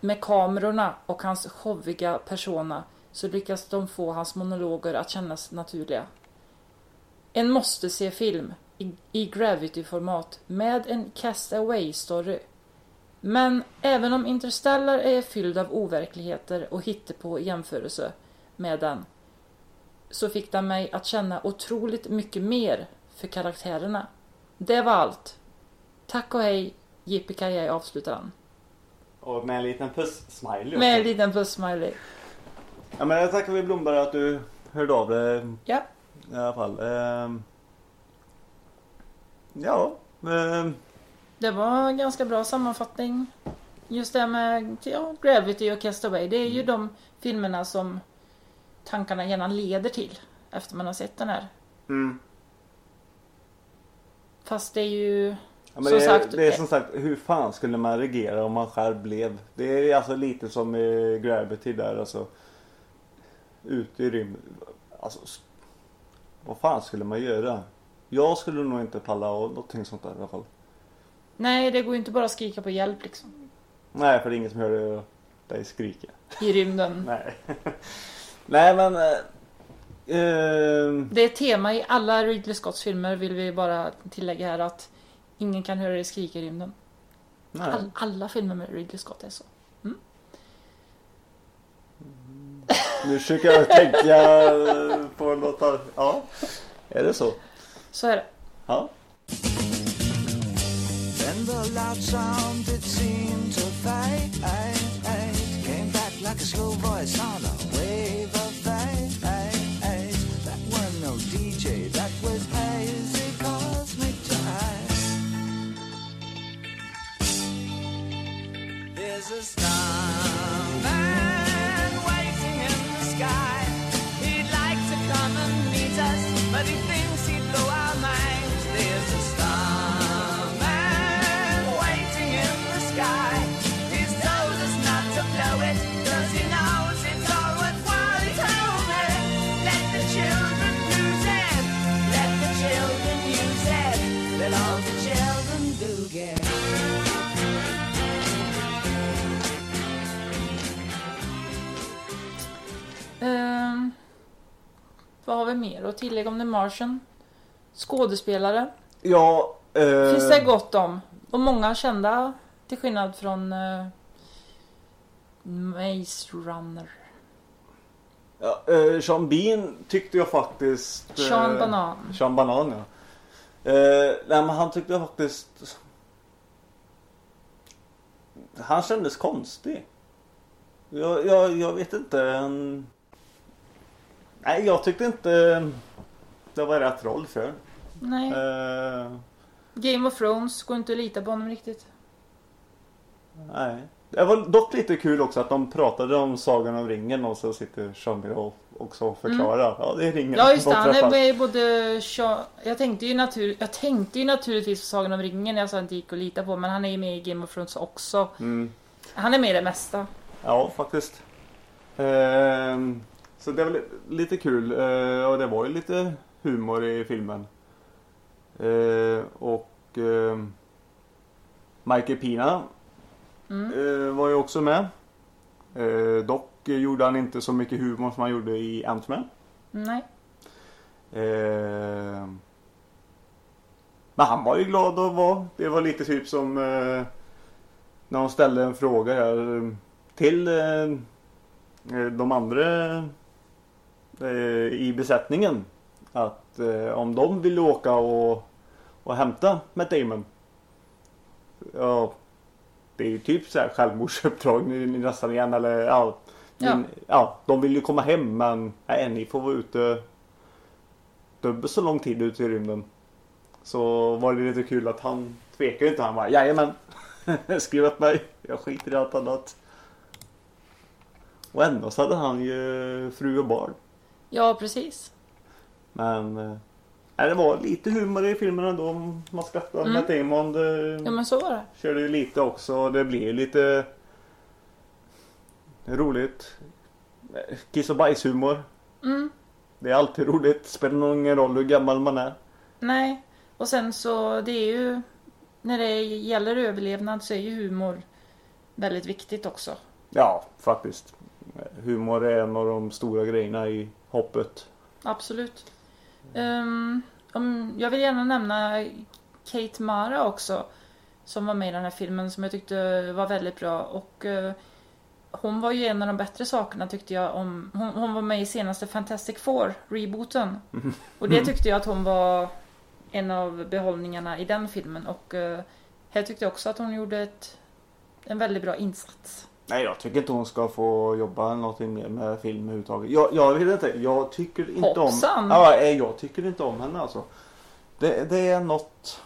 Med kamerorna och hans showiga persona så lyckas de få hans monologer att kännas naturliga. En måste se film i, i Gravity-format med en castaway-story. Men även om Interstellar är fylld av overkligheter och hittepå i jämförelse med den så fick den mig att känna otroligt mycket mer för karaktärerna. Det var allt. Tack och hej, Yippee avslutar han. Och med en liten puss-smiley Med en liten puss-smiley. Ja men jag tackar vi Blomberg att du hörde av dig Ja. i alla fall. Ehm. Ja. ehm, Det var en ganska bra sammanfattning. Just det med ja, Gravity och Castaway. Det är ju de filmerna som tankarna gärna leder till efter man har sett den här. mm. Fast det är ju... Ja, Som det, är, sagt- det är som sagt, hur fan skulle man reagera om man själv blev? Det är alltså lite som i Gravity där alltså. Ute i rymden. Alltså, vad fan skulle man göra? Jag skulle nog inte palla av någonting sånt där i alla fall. Nej, det går ju inte bara att skrika på hjälp liksom. Nej, för det är ingen som hör dig skrika. I rymden. *laughs* Nej. Nej men... Ehm, Det är ett tema i alla Ridley Scotts filmer vill vi bara tillägga här att ingen kan höra dig skrika i rymden. nej. All, alla filmer med Ridley Scott är så. Nu försöker jag tänka eh, på något annat. Ja. Är det så? Så är det. Ja. Then the loud sound it seemed to fade Came back like a slow voice on a as a star. Vad har vi mer att tillägga om The Martian? Skådespelare Ja. Eh, finns det gott om. Och många kända till skillnad från uh, Maze Runner. Ja, eh, Sean Bean tyckte jag faktiskt... eh, Sean Banan. Sean Banan ja. Eh, nej men han tyckte jag faktiskt... Han kändes konstig. Jag, jag, jag vet inte. Han... Nej jag tyckte inte det var rätt roll för. Nej. Eh, Game of Thrones, går inte att lita på honom riktigt. nej. Det var dock lite kul också att de pratade om Sagan om ringen och så sitter Bean och också förklarar. Ja det är ringen. Mm. Ja just det, De han är med både Sean... jag, tänkte ju natur... jag tänkte ju naturligtvis på Sagan om ringen när jag sa att det inte gick att lita på men han är ju med i Game of Thrones också. Mm. Han är med i det mesta. Ja, faktiskt. Ehm, så det var li- lite kul. Eh, och det var ju lite humor i filmen. Eh, och ehm, Michael Pina Mm. eh, var ju också med. Eh, dock gjorde han inte så mycket humor som han gjorde i Ant-Man. Nej. Men han var ju glad att vara. Det var lite typ som eh, när hon ställde en fråga här eh, till eh, eh, de andra eh, i besättningen. Att eh, om de vill åka och, och hämta Matt Damon. Ja, det är ju typ så här självmordsuppdrag nästan igen eller ja. Ja. Men, ja, de vill ju komma hem men nej, ni får vara ute dubbelt så lång tid ute i rymden. Så var det lite kul att han tvekar ju inte. Han bara jajamän. *laughs* Skriv upp mig. Jag skiter i allt annat. Och ändå så hade han ju fru och barn. Ja, precis. Men eh, nej, det var lite humor i filmen ändå. Man skrattade. Mm. Matt Damon Ja, men så var det. körde ju lite också. Det blev ju lite roligt. Kiss och bajshumor. Mm. Det är alltid roligt. Spelar nog ingen roll hur gammal man är. Nej, och sen så det är ju när det gäller överlevnad så är ju humor väldigt viktigt också. Ja, faktiskt. Humor är en av de stora grejerna i hoppet. Absolut. Om, jag vill gärna nämna Kate Mara också. Som var med i den här filmen som jag tyckte var väldigt bra. Och eh, hon var ju en av de bättre sakerna tyckte jag om. Hon, hon var med i senaste Fantastic Four, rebooten. Och det tyckte jag att hon var en av behållningarna i den filmen. Och eh, här tyckte jag också att hon gjorde ett, en väldigt bra insats. Nej, jag tycker inte hon ska få jobba någonting mer med film överhuvudtaget. Jag, jag vet inte. Jag tycker inte Hoppsan! om... Ja, jag tycker inte om henne alltså. Det, det är något...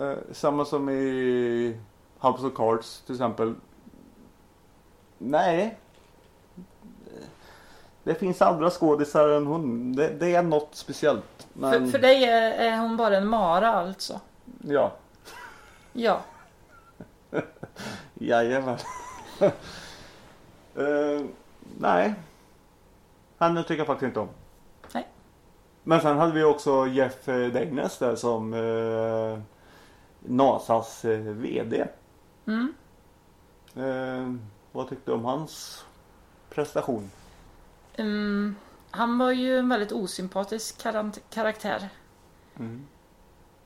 Eh, samma som i House of Cards till exempel. Nej. Det finns andra skådisar än hon. Det, det är något speciellt. Men, För, för dig är, är hon bara en Mara alltså? Ja. Ja. *laughs* Jajamän. uh, *laughs* nej. Henne tycker jag faktiskt inte om. Nej. Men sen hade vi också Jeff eh, Degnes där som eh, NASAs eh, VD. Mm. Eh, vad tyckte du om hans prestation? Mm, han var ju en väldigt osympatisk karant- karaktär. Mm.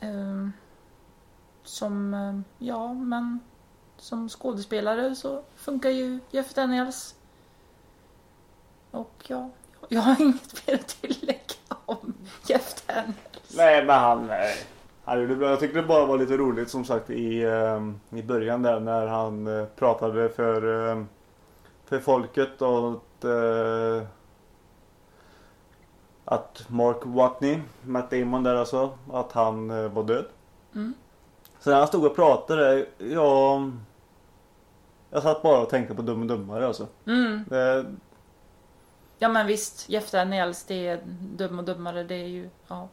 Ehm, som, ja men som skådespelare så funkar ju Jeff Daniels. Och ja, jag har *laughs* inget mer att tillägga om Jeff Daniels. Nej men han, nej. han gjorde bra. Jag tyckte det bara var lite roligt som sagt i, eh, i början där när han eh, pratade för, eh, för folket och att, eh, att Mark Watney, Matt Damon där alltså, att han eh, var död. Mm. Så när han stod och pratade, ja... Jag satt bara och tänkte på Dum och Dummare alltså. Mm. Det, Ja men visst, Jeff Daniels det är dum och dummare. Det är ju, ja.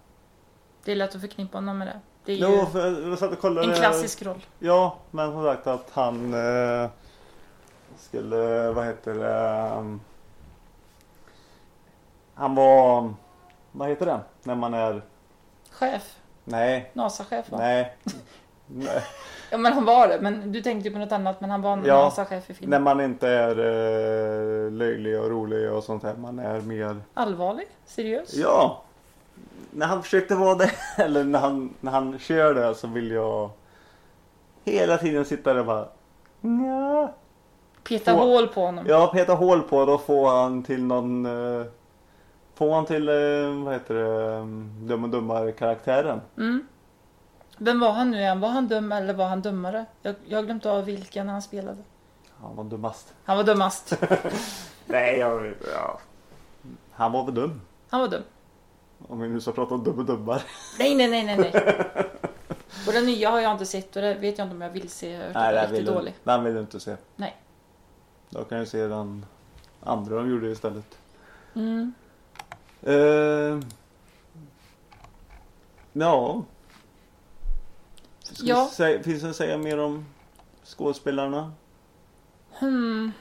Det är lätt att förknippa honom med det. Det är ju jo, för jag satt och kollade. en klassisk roll. Ja, men som sagt att han eh, skulle, vad heter det? um, Han var, vad heter det? När man är, Chef. nej, NASA-chef va? nej. Nej. Ja men han var det. Men du tänkte ju på något annat. Men han var en Ja, NASA-chef i När filmen. man inte är eh, löjlig och rolig och sånt här. Man är mer, Allvarlig? Seriös? ja. När han försökte vara det, *laughs* eller när han, när han kör det så vill jag hela tiden sitta där och bara, Nja. Peta Få- hål på honom. Ja, peta hål på och få han till någon... Uh, få han till, eh, vad heter det, um, Dum och Dummare karaktären. Mm. Vem var han nu igen? Var han dum eller var han dummare? Jag, jag har glömt av vilken han spelade. Han var dummast. Han var dummast. *laughs* Nej, jag vet ja. Han var väl dum. Han var dum. Om vi nu ska prata om Dum och Dummare. Nej, nej, nej, nej, nej. *laughs* Och den nya har jag inte sett och det vet jag inte om jag vill se. Jag Nej, den vill, riktigt du, dålig. den vill du inte se. Nej. Då kan jag se den andra de gjorde istället. Mm. Uh, ja. Ska Ja. Säga, finns det att säga mer om skådespelarna? Hmm.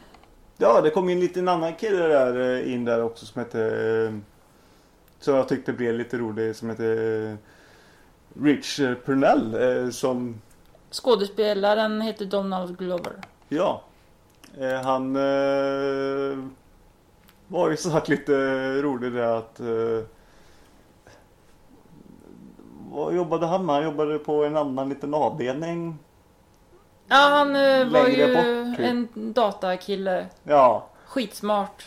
Ja, det kom lite en annan kille där eh, in där också som hette... eh, Som jag tyckte blev lite rolig som hette eh, Rich Purnell som... Skådespelaren heter Donald Glover. Ja. Han var ju som sagt lite rolig där att... Vad jobbade han med? Han jobbade på en annan liten avdelning. Ja, han eh, var ju bort, typ. en datakille. Ja. Skitsmart.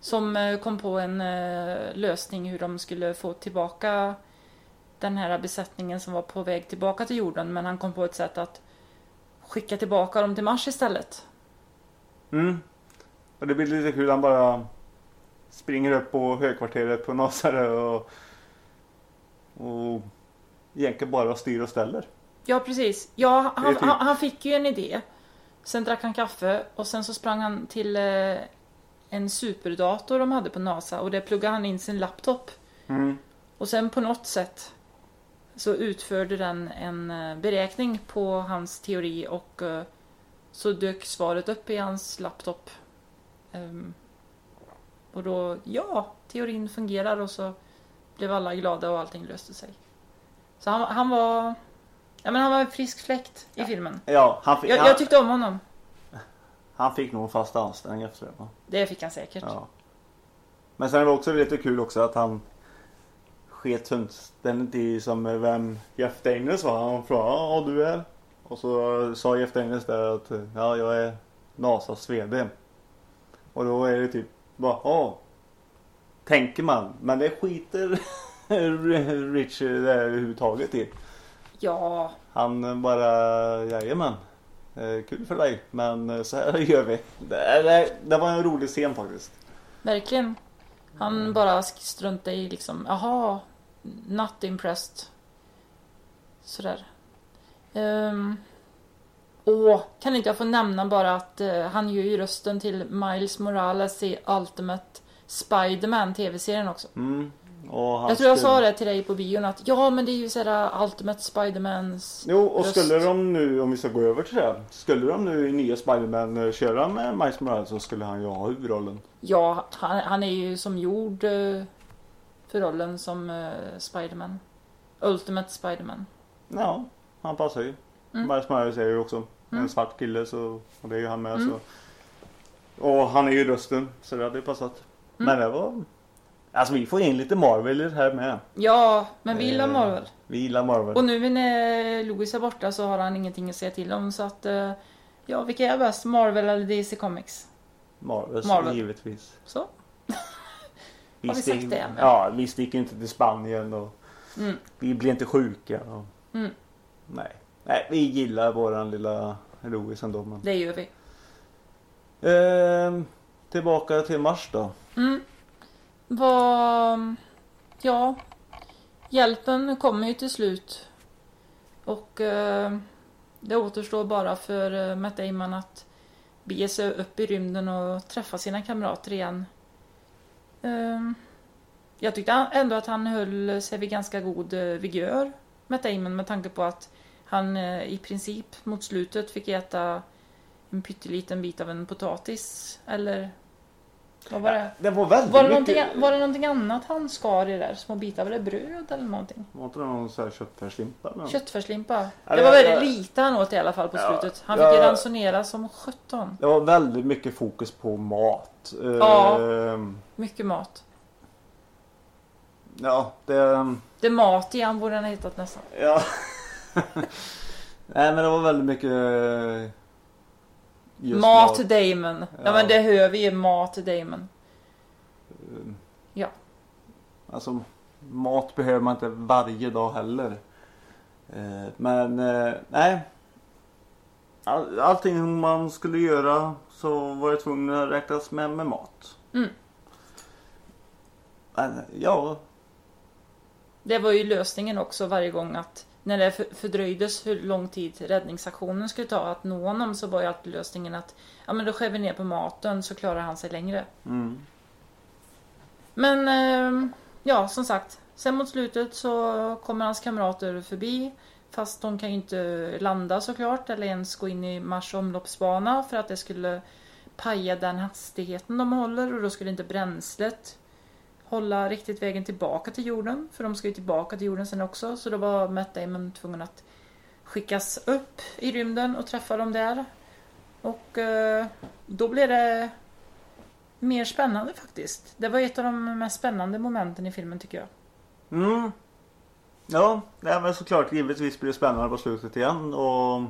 Som eh, kom på en eh, lösning hur de skulle få tillbaka den här besättningen som var på väg tillbaka till jorden. Men han kom på ett sätt att skicka tillbaka dem till Mars istället. Mm. Och det blir lite kul. Han bara springer upp på högkvarteret på NASA och, och egentligen bara styr och ställer. Ja, precis. Ja, han, typ- han, han fick ju en idé. Sen drack han kaffe och sen så sprang han till eh, en superdator de hade på NASA och där pluggade han in sin laptop. Mm. Och sen på något sätt så utförde den en eh, beräkning på hans teori och eh, så dök svaret upp i hans laptop. Ehm, och då, ja, teorin fungerar och så blev alla glada och allting löste sig. Så han, han var, ja men han var en frisk fläkt i filmen. Ja, han fick, Jag, han, jag tyckte om honom. han fick nog fast anställning efter det. Va? Det fick han säkert. Ja. Men sen var det också lite kul också att han sket fullständigt i som vem Jeff Daniels var. Han frågade ja du är? Och så sa Jeff Daniels där att ja jag är NASAs VD. Och då är det typ bara ja. Tänker man. Men det skiter *laughs* Rich överhuvudtaget i. Ja, Han bara jajamän. Eh, Kul för dig men så här gör vi. Det, det, var en rolig scen faktiskt. verkligen. Han Mm. bara struntade i liksom, jaha, not impressed. Sådär. Um, åh, kan inte jag få nämna bara att eh, han gör ju rösten till Miles Morales i Ultimate Spider-Man tv-serien också. Mm. Jag tror jag skulle- sa det till dig på bion att ja men det är ju sådär Ultimate Spider-Mans Jo, och röst. skulle de nu, om vi ska gå över till det. Skulle de nu i nya Spiderman eh, köra med Miles Morales så skulle han ju ha huvudrollen. Ja, han, han är ju som gjord eh, för rollen som eh, Spiderman. Ultimate Spiderman. Ja, han passar ju. Mm. Miles Morales är ju också Mm. en svart kille så, och det är ju han med Mm. så. Och han är ju rösten så det hade ju passat. Mm. Men det var... Alltså vi får in lite Marvel här med. Ja, men vi gillar Eh, Marvel. Vi gillar Marvel. Och nu när Louis är borta så har han ingenting att säga till om så att eh, ja, vilka är bäst? Marvel eller DC Comics? Marvel, Marvel. givetvis. Så. *laughs* Vi Har vi stick- sagt det med? Ja, vi sticker inte till Spanien och Mm. vi blir inte sjuka. Och... Mm. Nej. Nej, vi gillar våran lilla Louis ändå. Men... Det gör vi. Ehm, tillbaka till Mars då. Mm. Vad... Ja. Hjälpen kommer ju till slut. Och eh, det återstår bara för eh, Matt Damon att bege sig upp i rymden och träffa sina kamrater igen. Eh, jag tyckte ändå att han höll sig vid ganska god eh, vigör, Matt Damon, med tanke på att han eh, i princip mot slutet fick äta en pytteliten bit av en potatis. Eller vad var det? Det var väldigt Var det, mycket... var det någonting annat han skar i där? Små bitar? Var det bröd eller någonting? Var inte det någon sån här köttfärslimpa? något? Köttfärslimpa? Det var väldigt det- lite han åt i alla fall på Ja, slutet. Han fick ju ja. ransonera som 17. Det var väldigt mycket fokus på mat. Ja. Ehm, Mycket mat. ja, det... Det mat igen borde han ha hittat nästan. Ja. *laughs* Nej men det var väldigt mycket... eh, just mat till Damon. Ja. Ja. men det hör vi ju. Mat Damon. Ehm, Ja. Alltså mat behöver man inte varje dag heller. Eh, Men eh, nej. All, allting man skulle göra så var det tvungen att räknas med med mat. Mm. Men, ja, Det var ju lösningen också varje gång att när det för- fördröjdes hur lång tid räddningsaktionen skulle ta att nå honom så var ju alltid lösningen att ja men då skär vi ner på maten så klarar han sig längre. mm, Men ehm, ja, som sagt. Sen mot slutet så kommer hans kamrater förbi. Fast de kan ju inte landa såklart eller ens gå in i Mars omloppsbana för att det skulle paja den hastigheten de håller och då skulle inte bränslet hålla riktigt vägen tillbaka till jorden. För de ska ju tillbaka till jorden sen också. Så då var Matt Damon tvungen att skickas upp i rymden och träffa dem där. Och eh, då blev det mer spännande faktiskt. Det var ett av de mest spännande momenten i filmen tycker jag. mm. Ja, nej, men såklart givetvis blir det spännande på slutet igen och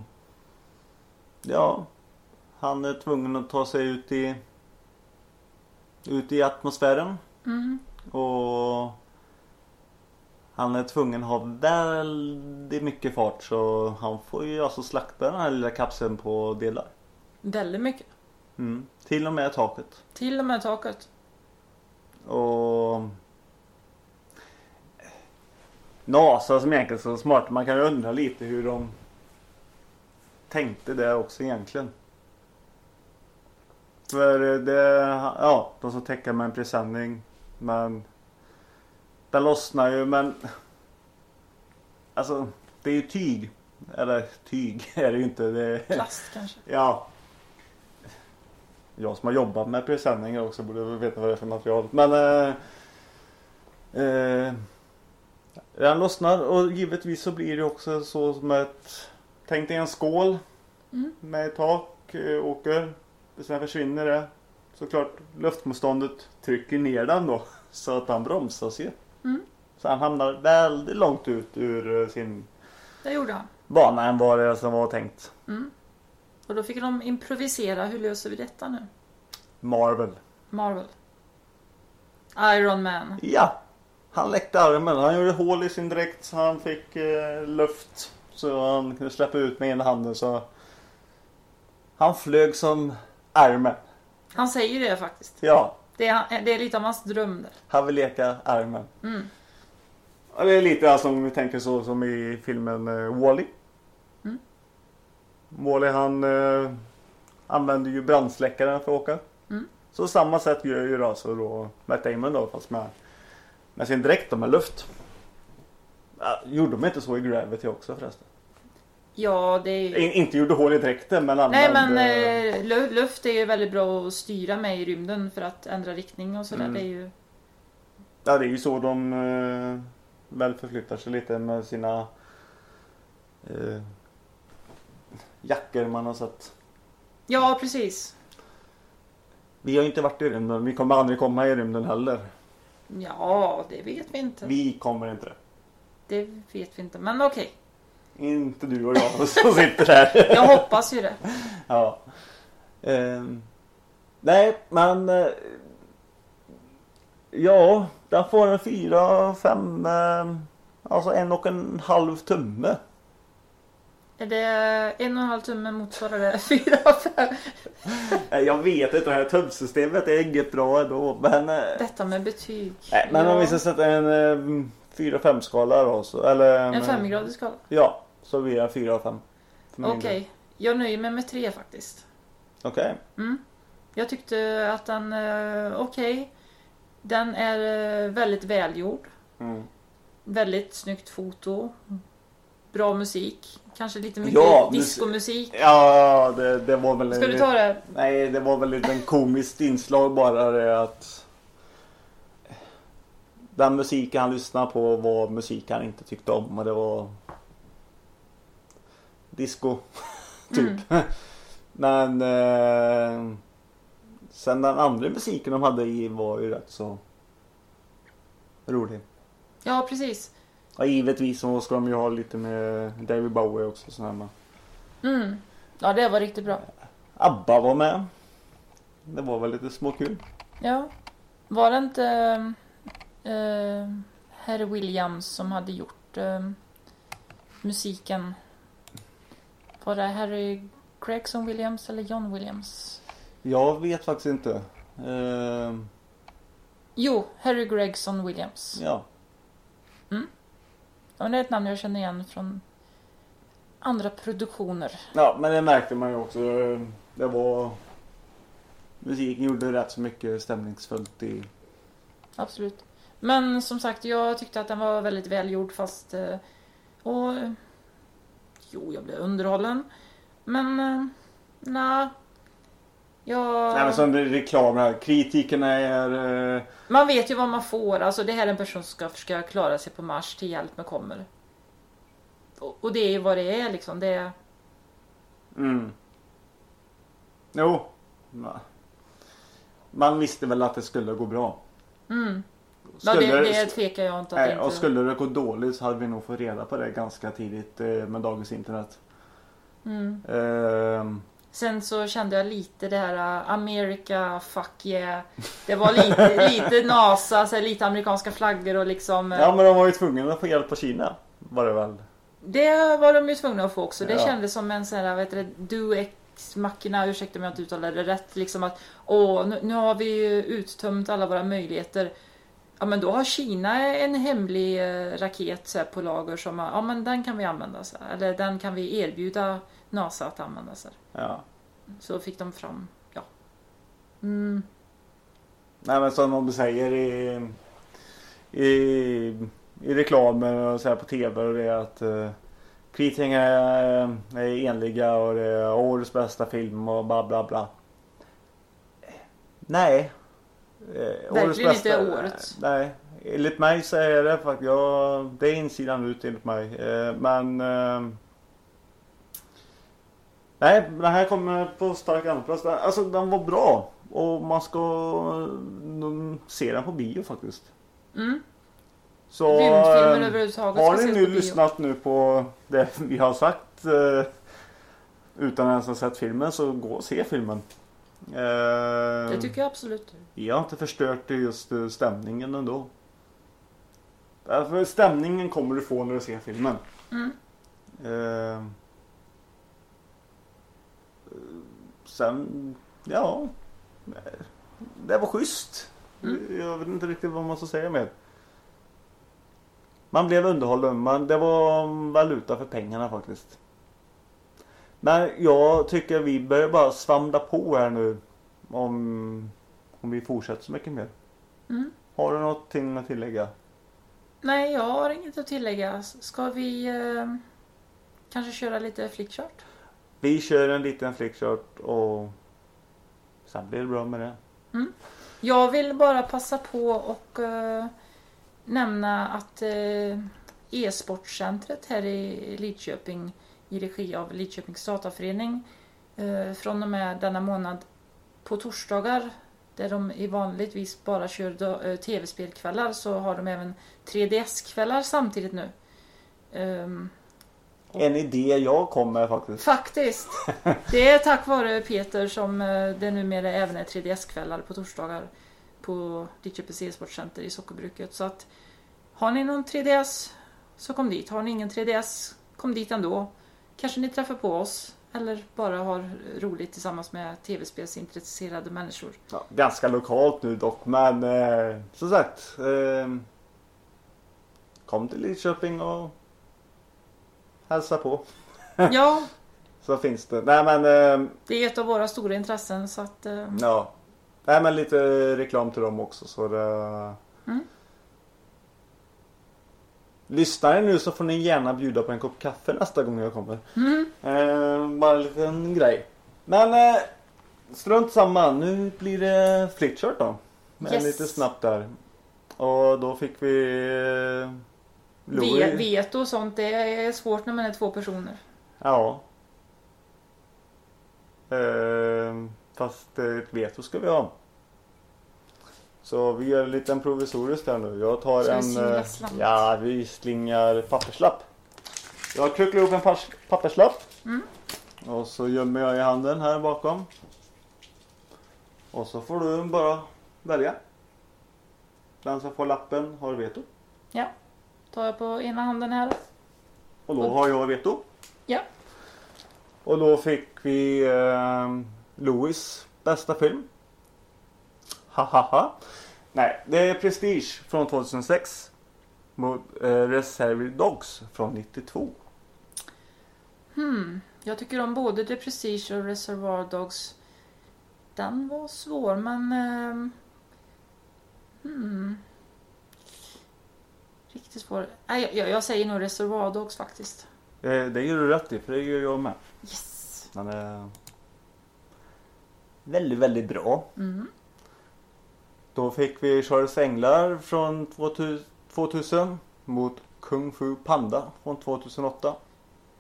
ja, han är tvungen att ta sig ut i ut i atmosfären. Mm. Och han är tvungen att ha väldigt mycket fart så han får ju alltså slakta den här lilla kapseln på delar. Väldigt mycket. Mm. Till och med taket. Till och med taket. Och NASA som egentligen är så smart. Man kan ju undra lite hur de tänkte det också egentligen. För det, ja, de ska täcka med en presenning. Men den lossnar ju men Alltså det är ju tyg. Eller tyg *laughs* är det ju inte. Det, Plast kanske. *laughs* Ja. Jag som har jobbat med presenningar också borde veta vad det är för material. Men eh, eh, Den lossnar och givetvis så blir det också så som ett Tänk dig en skål Mm. med ett tak, eh, åker. Sen försvinner det. Såklart luftmotståndet trycker ner den då. Så att han bromsas ju. Mm. Så han hamnar väldigt långt ut ur eh, sin Det gjorde han. bana än vad det som var tänkt. Mm. Och då fick de improvisera. Hur löser vi detta nu? Marvel. Marvel. Iron Man. Ja, han läckte armen. Han gjorde hål i sin dräkt så han fick eh, luft. Så han kunde släppa ut med ena handen så han flög som armen. Han säger det faktiskt. Ja, Det är, det är lite av hans dröm där. han vill leka armen. Mm. Ja, det är lite alltså, om vi tänker så som i filmen uh, Wall-E. Mm. Wall-E han eh, använder ju brandsläckaren för att åka. Mm. Så samma sätt gör ju alltså då Matt Damon då fast med, med sin dräkt med luft. Ja, gjorde de inte så i Gravity också förresten? Ja, det är. In, inte gjorde hål i dräkten men Nej använde... men eh, lu- luft är ju väldigt bra att styra med i rymden för att ändra riktning och sådär. Mm. Det är ju... Ja det är ju så de eh, väl förflyttar sig lite med sina eh, jackor man har sett. Ja, precis. Vi har ju inte varit i rymden. Vi kommer aldrig komma i rymden heller. Ja, det vet vi inte. Vi kommer inte det. Det vet vi inte. Men okej. Inte du och jag *laughs* som sitter där. Jag hoppas ju det. *laughs* ja. Ehm, nej men. Eh, ja, den får en fyra, fem. Eh, alltså en och en halv tumme. Är det en och en halv tumme motsvarar det *laughs* fyra, fem? Jag vet inte, det här tubbsystemet är inget bra ändå. Men, eh, Detta med betyg. nej, men om Ja. vi ska sätta en eh, 4-5 skala då. Så, eller En femgradig skala. Ja, så blir det 4 av 5. Okej. Jag nöjer mig med tre faktiskt. Okej. Mm. Jag tyckte att den, eh, okej. Den är eh, väldigt välgjord. Mm. Väldigt snyggt foto. Bra musik. Kanske lite mycket Ja, mus- diskomusik. Ja, det, det var väl... Ska du ta det? Nej, det var väl en komiskt inslag bara det att... Den musiken han lyssnade på var musik han inte tyckte om och det var... Disco, *laughs* typ. *laughs* Men... Eh, sen den andra musiken de hade i var ju rätt så... Rolig. Ja, precis. Och givetvis så ska de ju ha lite med David Bowie också. Så här med. Mm. Ja, det var riktigt bra. ABBA var med. Det var väl lite småkul. Ja. Var det inte eh, Harry Williams som hade gjort eh, musiken? Var det Harry Gregson Williams eller John Williams? Jag vet faktiskt inte. Eh, Jo, Harry Gregson Williams. ja. Ja, men det är ett namn jag känner igen från andra produktioner. ja, men det märkte man ju också. Det var... Musiken gjorde rätt så mycket stämningsfullt i... Absolut. Men som sagt, jag tyckte att den var väldigt välgjord fast... eh, Och... Jo, jag blev underhållen. Men... eh, Nej. Jag... Nej men som reklam här. Kritikerna är... eh, Man vet ju vad man får. Alltså det här är en person som ska försöka klara sig på Mars till hjälp med kommer. Och, och det är ju vad det är liksom. Det är... Mm. Jo. Man visste väl att det skulle gå bra. Mm. Ja, det, Skulle- det tvekar jag inte att Nej, det och inte... skulle det gå dåligt så hade vi nog fått reda på det ganska tidigt eh, med dagens internet. Mm. Ehm, Sen så kände jag lite det här uh, America, fuck yeah. Det var lite, *laughs* lite NASA, så lite amerikanska flaggor och liksom. eh, Ja men de var ju tvungna att få hjälp av Kina. Var det väl? Det var de ju tvungna att få också. Det Ja. kändes som en sån här, vad heter det, do ex machina, ursäkta om jag inte uttalade det rätt. Liksom att, åh, nu, nu har vi ju uttömt alla våra möjligheter. Ja men då har Kina en hemlig eh, raket så här, på lager som, ja men den kan vi använda. Så här. Eller den kan vi erbjuda NASA att använda. Så, här. Ja. så fick de fram, ja. Mm, Nej men som de säger i, i, i reklamen och så här på TV och det är att uh, kritikerna är, är enliga och det är årets bästa film och bla bla bla. Nej. Eh, Verkligen inte årets. Nej. Enligt mig så är det faktiskt, ja, det är insidan ut enligt mig. Eh, men eh, Nej, den här kommer på stark andraplats. Alltså den var bra. Och man ska se den på bio faktiskt. mm. Så eh, överhuvudtaget har ni nu lyssnat nu på det vi har sagt eh, utan ens ha sett filmen så gå och se filmen. Eh, Det tycker jag absolut. jag har inte förstört just eh, stämningen ändå. Därför stämningen kommer du få när du ser filmen. Mm. Eh, sen, ja. Det var schysst. Mm. Jag vet inte riktigt vad man ska säga med. Man blev underhållen. Men det var valuta för pengarna faktiskt. Men jag tycker vi börjar bara svamla på här nu. Om, om vi fortsätter så mycket mer. Mm. Har du någonting att tillägga? Nej, jag har inget att tillägga. Ska vi eh, kanske köra lite flickchart? Vi kör en liten flickchart och sen blir det bra med det. Jag vill bara passa på och eh, nämna att eh, e-sportcentret här i Lidköping i regi av Lidköpings dataförening eh, från och med denna månad på torsdagar där de i vanligtvis bara kör eh, tv-spelkvällar så har de även 3DS-kvällar samtidigt nu. Ehm, En idé jag kom med faktiskt. Faktiskt. Det är tack vare Peter som eh, det numera även är 3DS-kvällar på torsdagar på Lidköpings e-sportcenter i Sockerbruket. Så att har ni någon 3DS så kom dit. Har ni ingen 3DS, kom dit ändå. Kanske ni träffar på oss eller bara har roligt tillsammans med tv-spelsintresserade människor. Ja, ganska lokalt nu dock men eh, som sagt. Eh, kom till Lidköping och hälsa på. Ja, *laughs* Så finns det. Nej men eh, det är ett av våra stora intressen så att eh, ja. Nej men lite reklam till dem också så det. Mm. Lyssnar ni nu så får ni gärna bjuda på en kopp kaffe nästa gång jag kommer. mm, Eh, bara en liten grej. Men eh, strunt samma. Nu blir det flickchart då. Med Yes. lite snabbt där. Och då fick vi eh, veto och sånt det är svårt när man är två personer. Ja. Eh, fast ett veto ska vi ha. Så vi gör en liten provisorisk här nu. Jag tar en... eh? Ja, vi slingar papperslapp. Jag krucklar ihop en pers- papperslapp. Mm. Och så gömmer jag i handen här bakom. Och så får du bara välja. Den som får lappen har veto. Ja. Tar jag på ena handen här. Och då har jag veto. Ja. Och då fick vi eh, Louis bästa film. Hahaha. Nej, det är Prestige från 2006. Mot eh, Reservoir Dogs från 92. Hmm. Jag tycker om både The Prestige och Reservoir Dogs. Den var svår men... ehm, hmm. Riktigt svår. Nej, jag, jag säger nog Reservoir Dogs faktiskt. Eh, det gör du rätt i, för det gör jag med. Yes! Den är väldigt, väldigt bra. Mm. Då fick vi Charles Änglar från 2000 2000 mot Kung Fu Panda från 2008.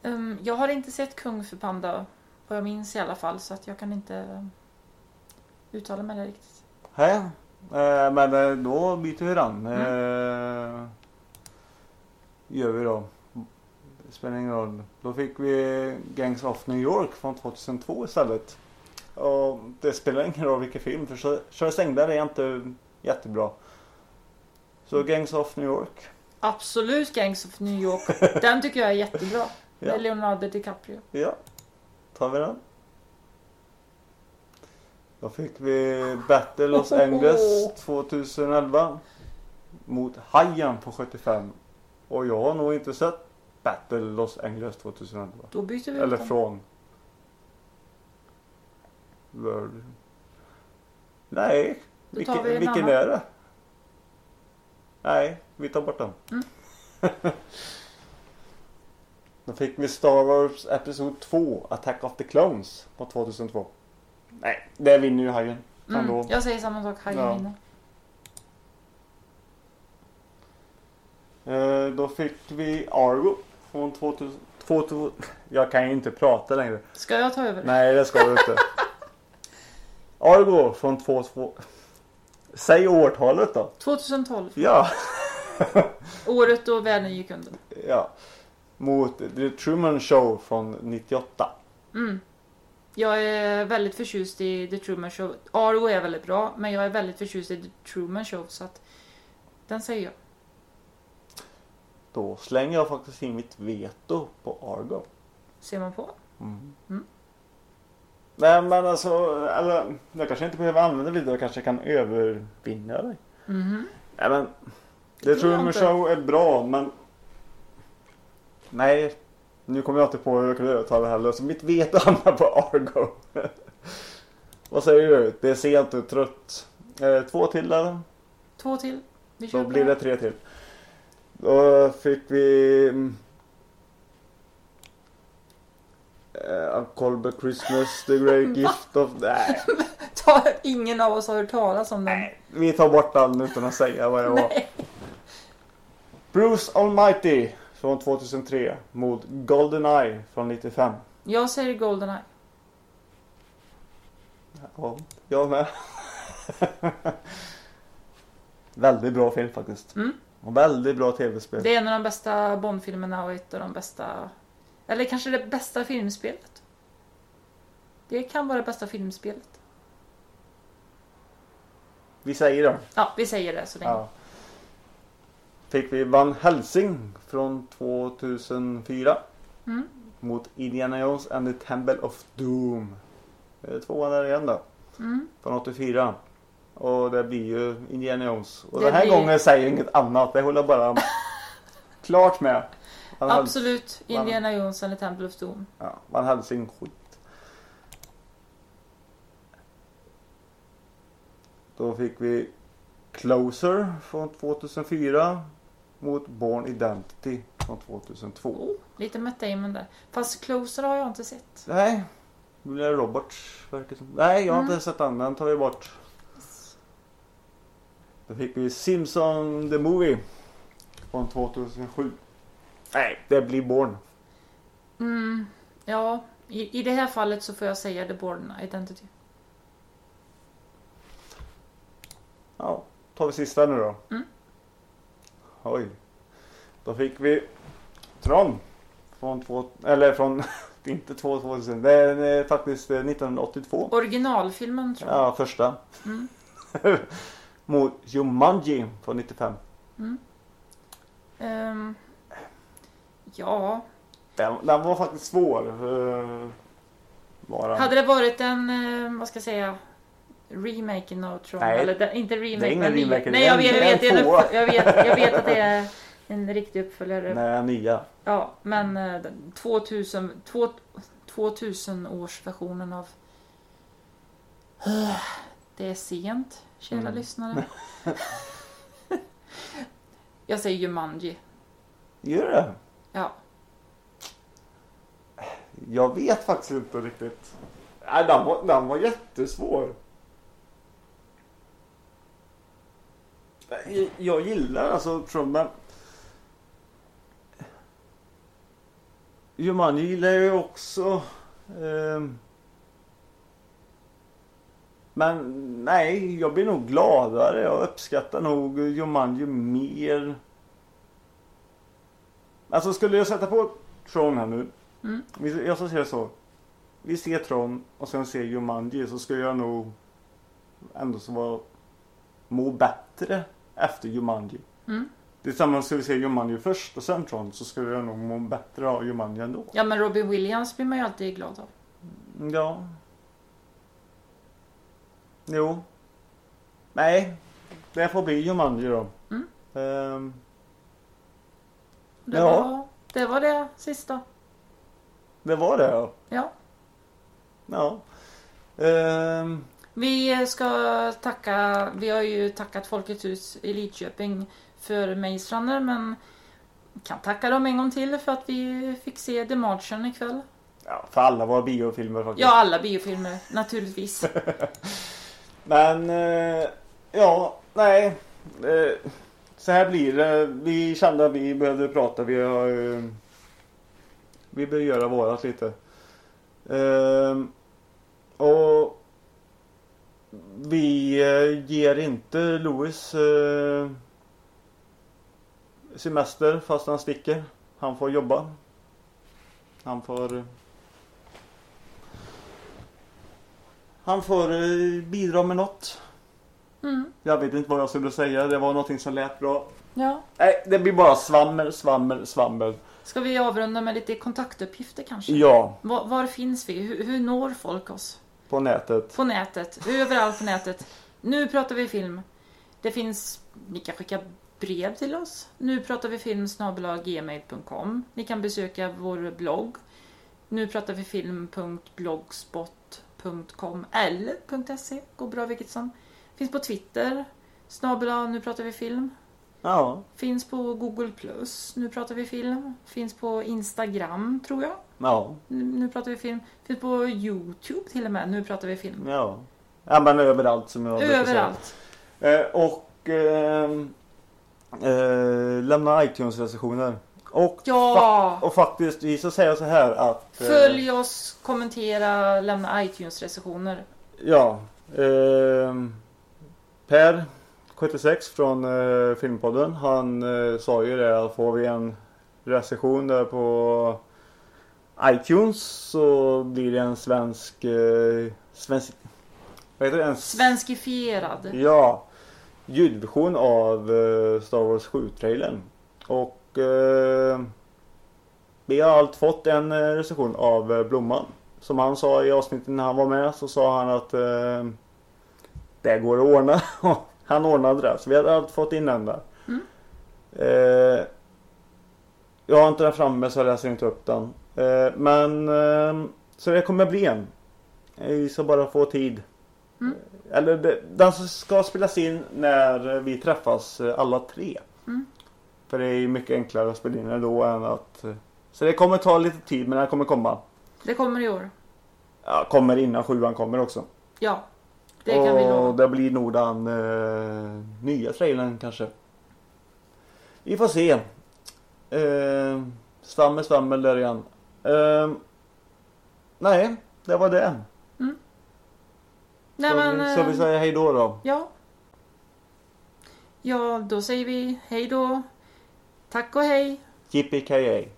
Ehm, jag har inte sett Kung för Panda. Vad jag minns i alla fall så att jag kan inte ehm, uttala mig där riktigt. Här. Eh, men eh, då byter vi den. Eh, gör vi då. Spelar ingen roll. Då fick vi Gangs of New York från 2002 istället. Och det spelar ingen roll vilken film för så- Kör stängda är inte jättebra. Så Gangs of New York. Absolut Gangs of New York. *laughs* Den tycker jag är jättebra. Ja. Med Leonardo DiCaprio. Ja, tar vi den. Då fick vi Battle Los Angeles 2011 mot Hajen på 75. Och jag har nog inte sett Battle Los Angeles 2011. Då byter vi Eller från World. Nej, tar vi vilken, en vilken annan. är det? Nej, vi tar bort den. Mm. *laughs* Då fick vi Star Wars Episod 2 Attack of the Clones på 2002. Nej, det vinner ju Hajen. Mm, jag säger samma sak. Hajen Ja. vinner. Eh, Då fick vi Argo från 2000. 2000 jag kan ju inte prata längre. Ska jag ta över? Nej, det ska du inte. *laughs* Argo från 22. Säg årtalet då. 2012. Ja. *laughs* Året då världen gick under. ja. Mot The Truman Show från 98. Mm. Jag är väldigt förtjust i The Truman Show. Argo är väldigt bra, men jag är väldigt förtjust i The Truman Show så att den säger jag. Då slänger jag faktiskt in mitt veto på Argo. Ser man på? Mm. Mm. Nej men alltså, eller, jag kanske inte behöver använda video, jag kanske kan övervinna dig. Mhm. Nej men, The tror jag inte. Show är bra men Nej, nu kommer jag inte på hur jag kan övertala det heller så mitt veto hamnar på Argo. *laughs* Vad säger du? Det är sent och trött. Eh, två till eller? Två till. Vi Då blir det tre till. Då fick vi mm, eh, Colby Christmas, The Great *laughs* Gift of... Nej, *laughs* ingen av oss har hört talas om den. vi tar bort den utan att säga vad det var. Nej. Bruce Almighty från 2003 mot Goldeneye från 95. Jag säger Goldeneye. Ja, jag med. *laughs* väldigt bra film faktiskt. Mm. Och väldigt bra tv-spel. Det är en av de bästa Bond-filmerna och ett av de bästa... Eller kanske det bästa filmspelet. Det kan vara det bästa filmspelet. Vi säger det. Ja, vi säger det så länge. Ja. Fick vi Van Helsing från 2004 Mm. mot Indiana Jones and the Temple of Doom. Det är tvåan där igen då. Mm. Från 84. Och det blir ju Indiana Jones. Och Det den här blir- gången säger jag inget annat. Det håller jag bara *laughs* klart med. Helsing- Absolut. Indiana Jones eller Temple of Doom. Ja, Van Helsing skit. Då fick vi Closer från 2004 mot Born Identity från 2002. Oh, lite Matt Damon där. Fast Closer har jag inte sett. Nej, Julia Roberts verkar som. Nej, jag har Mm. inte sett den. Den tar vi bort. Då fick vi Simpson the Movie från 2007. Nej, det blir Born. Mm, ja, i, i det här fallet så får jag säga The Born Identity. Ja, tar vi sista nu då. Mm. Oj. Då fick vi Tron. Från två, eller från, *laughs* inte två 2000. Det är eh, faktiskt eh, 1982. Originalfilmen tror jag. Ja, första. Mm. *laughs* Mot Jumanji från 95. Ehm, ja, Den, den var faktiskt svår. eh, den. hade det varit en, eh, vad ska jag säga, remaken av Tron? Nej. Eller den, inte remake, Det är ingen remake, Nej, jag vet, jag vet, jag vet, jag vet, jag vet att det *laughs* är en riktig uppföljare. Nej, nya. Ja, men eh, den 2000, två- 2000 årsversionen av *sighs* Det är sent, kära Mm. lyssnare. *laughs* jag säger Jumanji. Gör det? Ja. Jag vet faktiskt inte riktigt. Nej, den var, den var jättesvår. Jag, jag gillar alltså Trump, men... Jumanji gillar jag ju också. Ehm. Men nej, jag blir nog gladare. Jag uppskattar nog Jumanji mer. Alltså skulle jag sätta på Tron här nu. Mm. Jag ska säga så. Vi ser Tron och sen ser Jumanji så skulle jag nog ändå så vara må bättre efter Jumanji. Mm. Det är samma skulle vi se Jumanji först och sen Tron så skulle jag nog må bättre av Jumanji ändå. Ja men Robin Williams blir man ju alltid glad av. Ja. Jo. Nej. Det får bli Jumanji då. Mm. Ehm, Det, Ja. var, det var det sista. det var det ja. Ja. Ja. Ehm, Vi ska tacka, vi har ju tackat Folkets hus i Lidköping för Runner men kan tacka dem en gång till för att vi fick se The Martian ikväll. ja, för alla våra biofilmer faktiskt. Ja, alla biofilmer naturligtvis. *laughs* Men eh, ja, nej. Så här blir det. Vi kände att vi behövde prata. Vi har eh, Vi behöver göra vårat lite. Ehm, och vi eh, ger inte Louis eh, semester fast han sticker. Han får jobba. Han får Han får bidra med något. Mm. Jag vet inte vad jag skulle säga. Det var någonting som lät bra. Ja. Nej, det blir bara svammel, svammel, svammel. Ska vi avrunda med lite kontaktuppgifter kanske? Ja, Var, var finns vi? Hur, hur når folk oss? på nätet. På nätet, överallt på nätet. Nu pratar vi film. Det finns, ni kan skicka brev till oss. Nu pratar vi film gmail.com. Ni kan besöka vår blogg. Nu pratar vi film.blogspot.com eller .se. Går bra vilket som. Finns på Twitter. Snabel nu pratar vi film. Ja, Finns på Google Plus. Nu pratar vi film. Finns på Instagram tror jag. ja, Nu, nu pratar vi film. Finns på Youtube till och med. Nu pratar vi film. ja. Ja, men överallt som jag brukar säga. Överallt. Eh, och ehm, eh, lämna iTunes-recensioner. Och, Ja! och faktiskt, vi ska säga så här att... eh, Följ oss, kommentera, lämna iTunes-recensioner. Ja. Per 76 från eh, Filmpodden. Han eh, sa ju det att får vi en recension där på iTunes så blir det en svensk... Eh, svensk vad heter det? En, Svenskifierad. Ja. Ljudversion av eh, Star Wars 7-trailern. Och eh, vi har allt fått en eh, recension av eh, Blomman. Som han sa i avsnittet när han var med så sa han att eh, det går att ordna. *laughs* han ordnade det. Så vi hade allt fått in den där. Mm. Eh, jag har inte den framme så jag läser inte upp den. Eh, men eh, så det kommer bli en. Vi ska bara få tid. Mm. Eller det, den ska spelas in när vi träffas eh, alla tre. Mm. För det är ju mycket enklare att spela in det då än att... eh, Så det kommer ta lite tid men den kommer komma. Det kommer i år. Ja, kommer innan sjuan kommer också. Ja. Det kan vi och lova. det blir nog den eh, nya trailern kanske. Vi får se. Eh, svammel, svammel där igen. Eh, nej, det var det. Nej så, men... vi, så vi eh, säger hej då då. Ja. Ja, då säger vi hej då. Tack och hej. Yippee-ki-yay.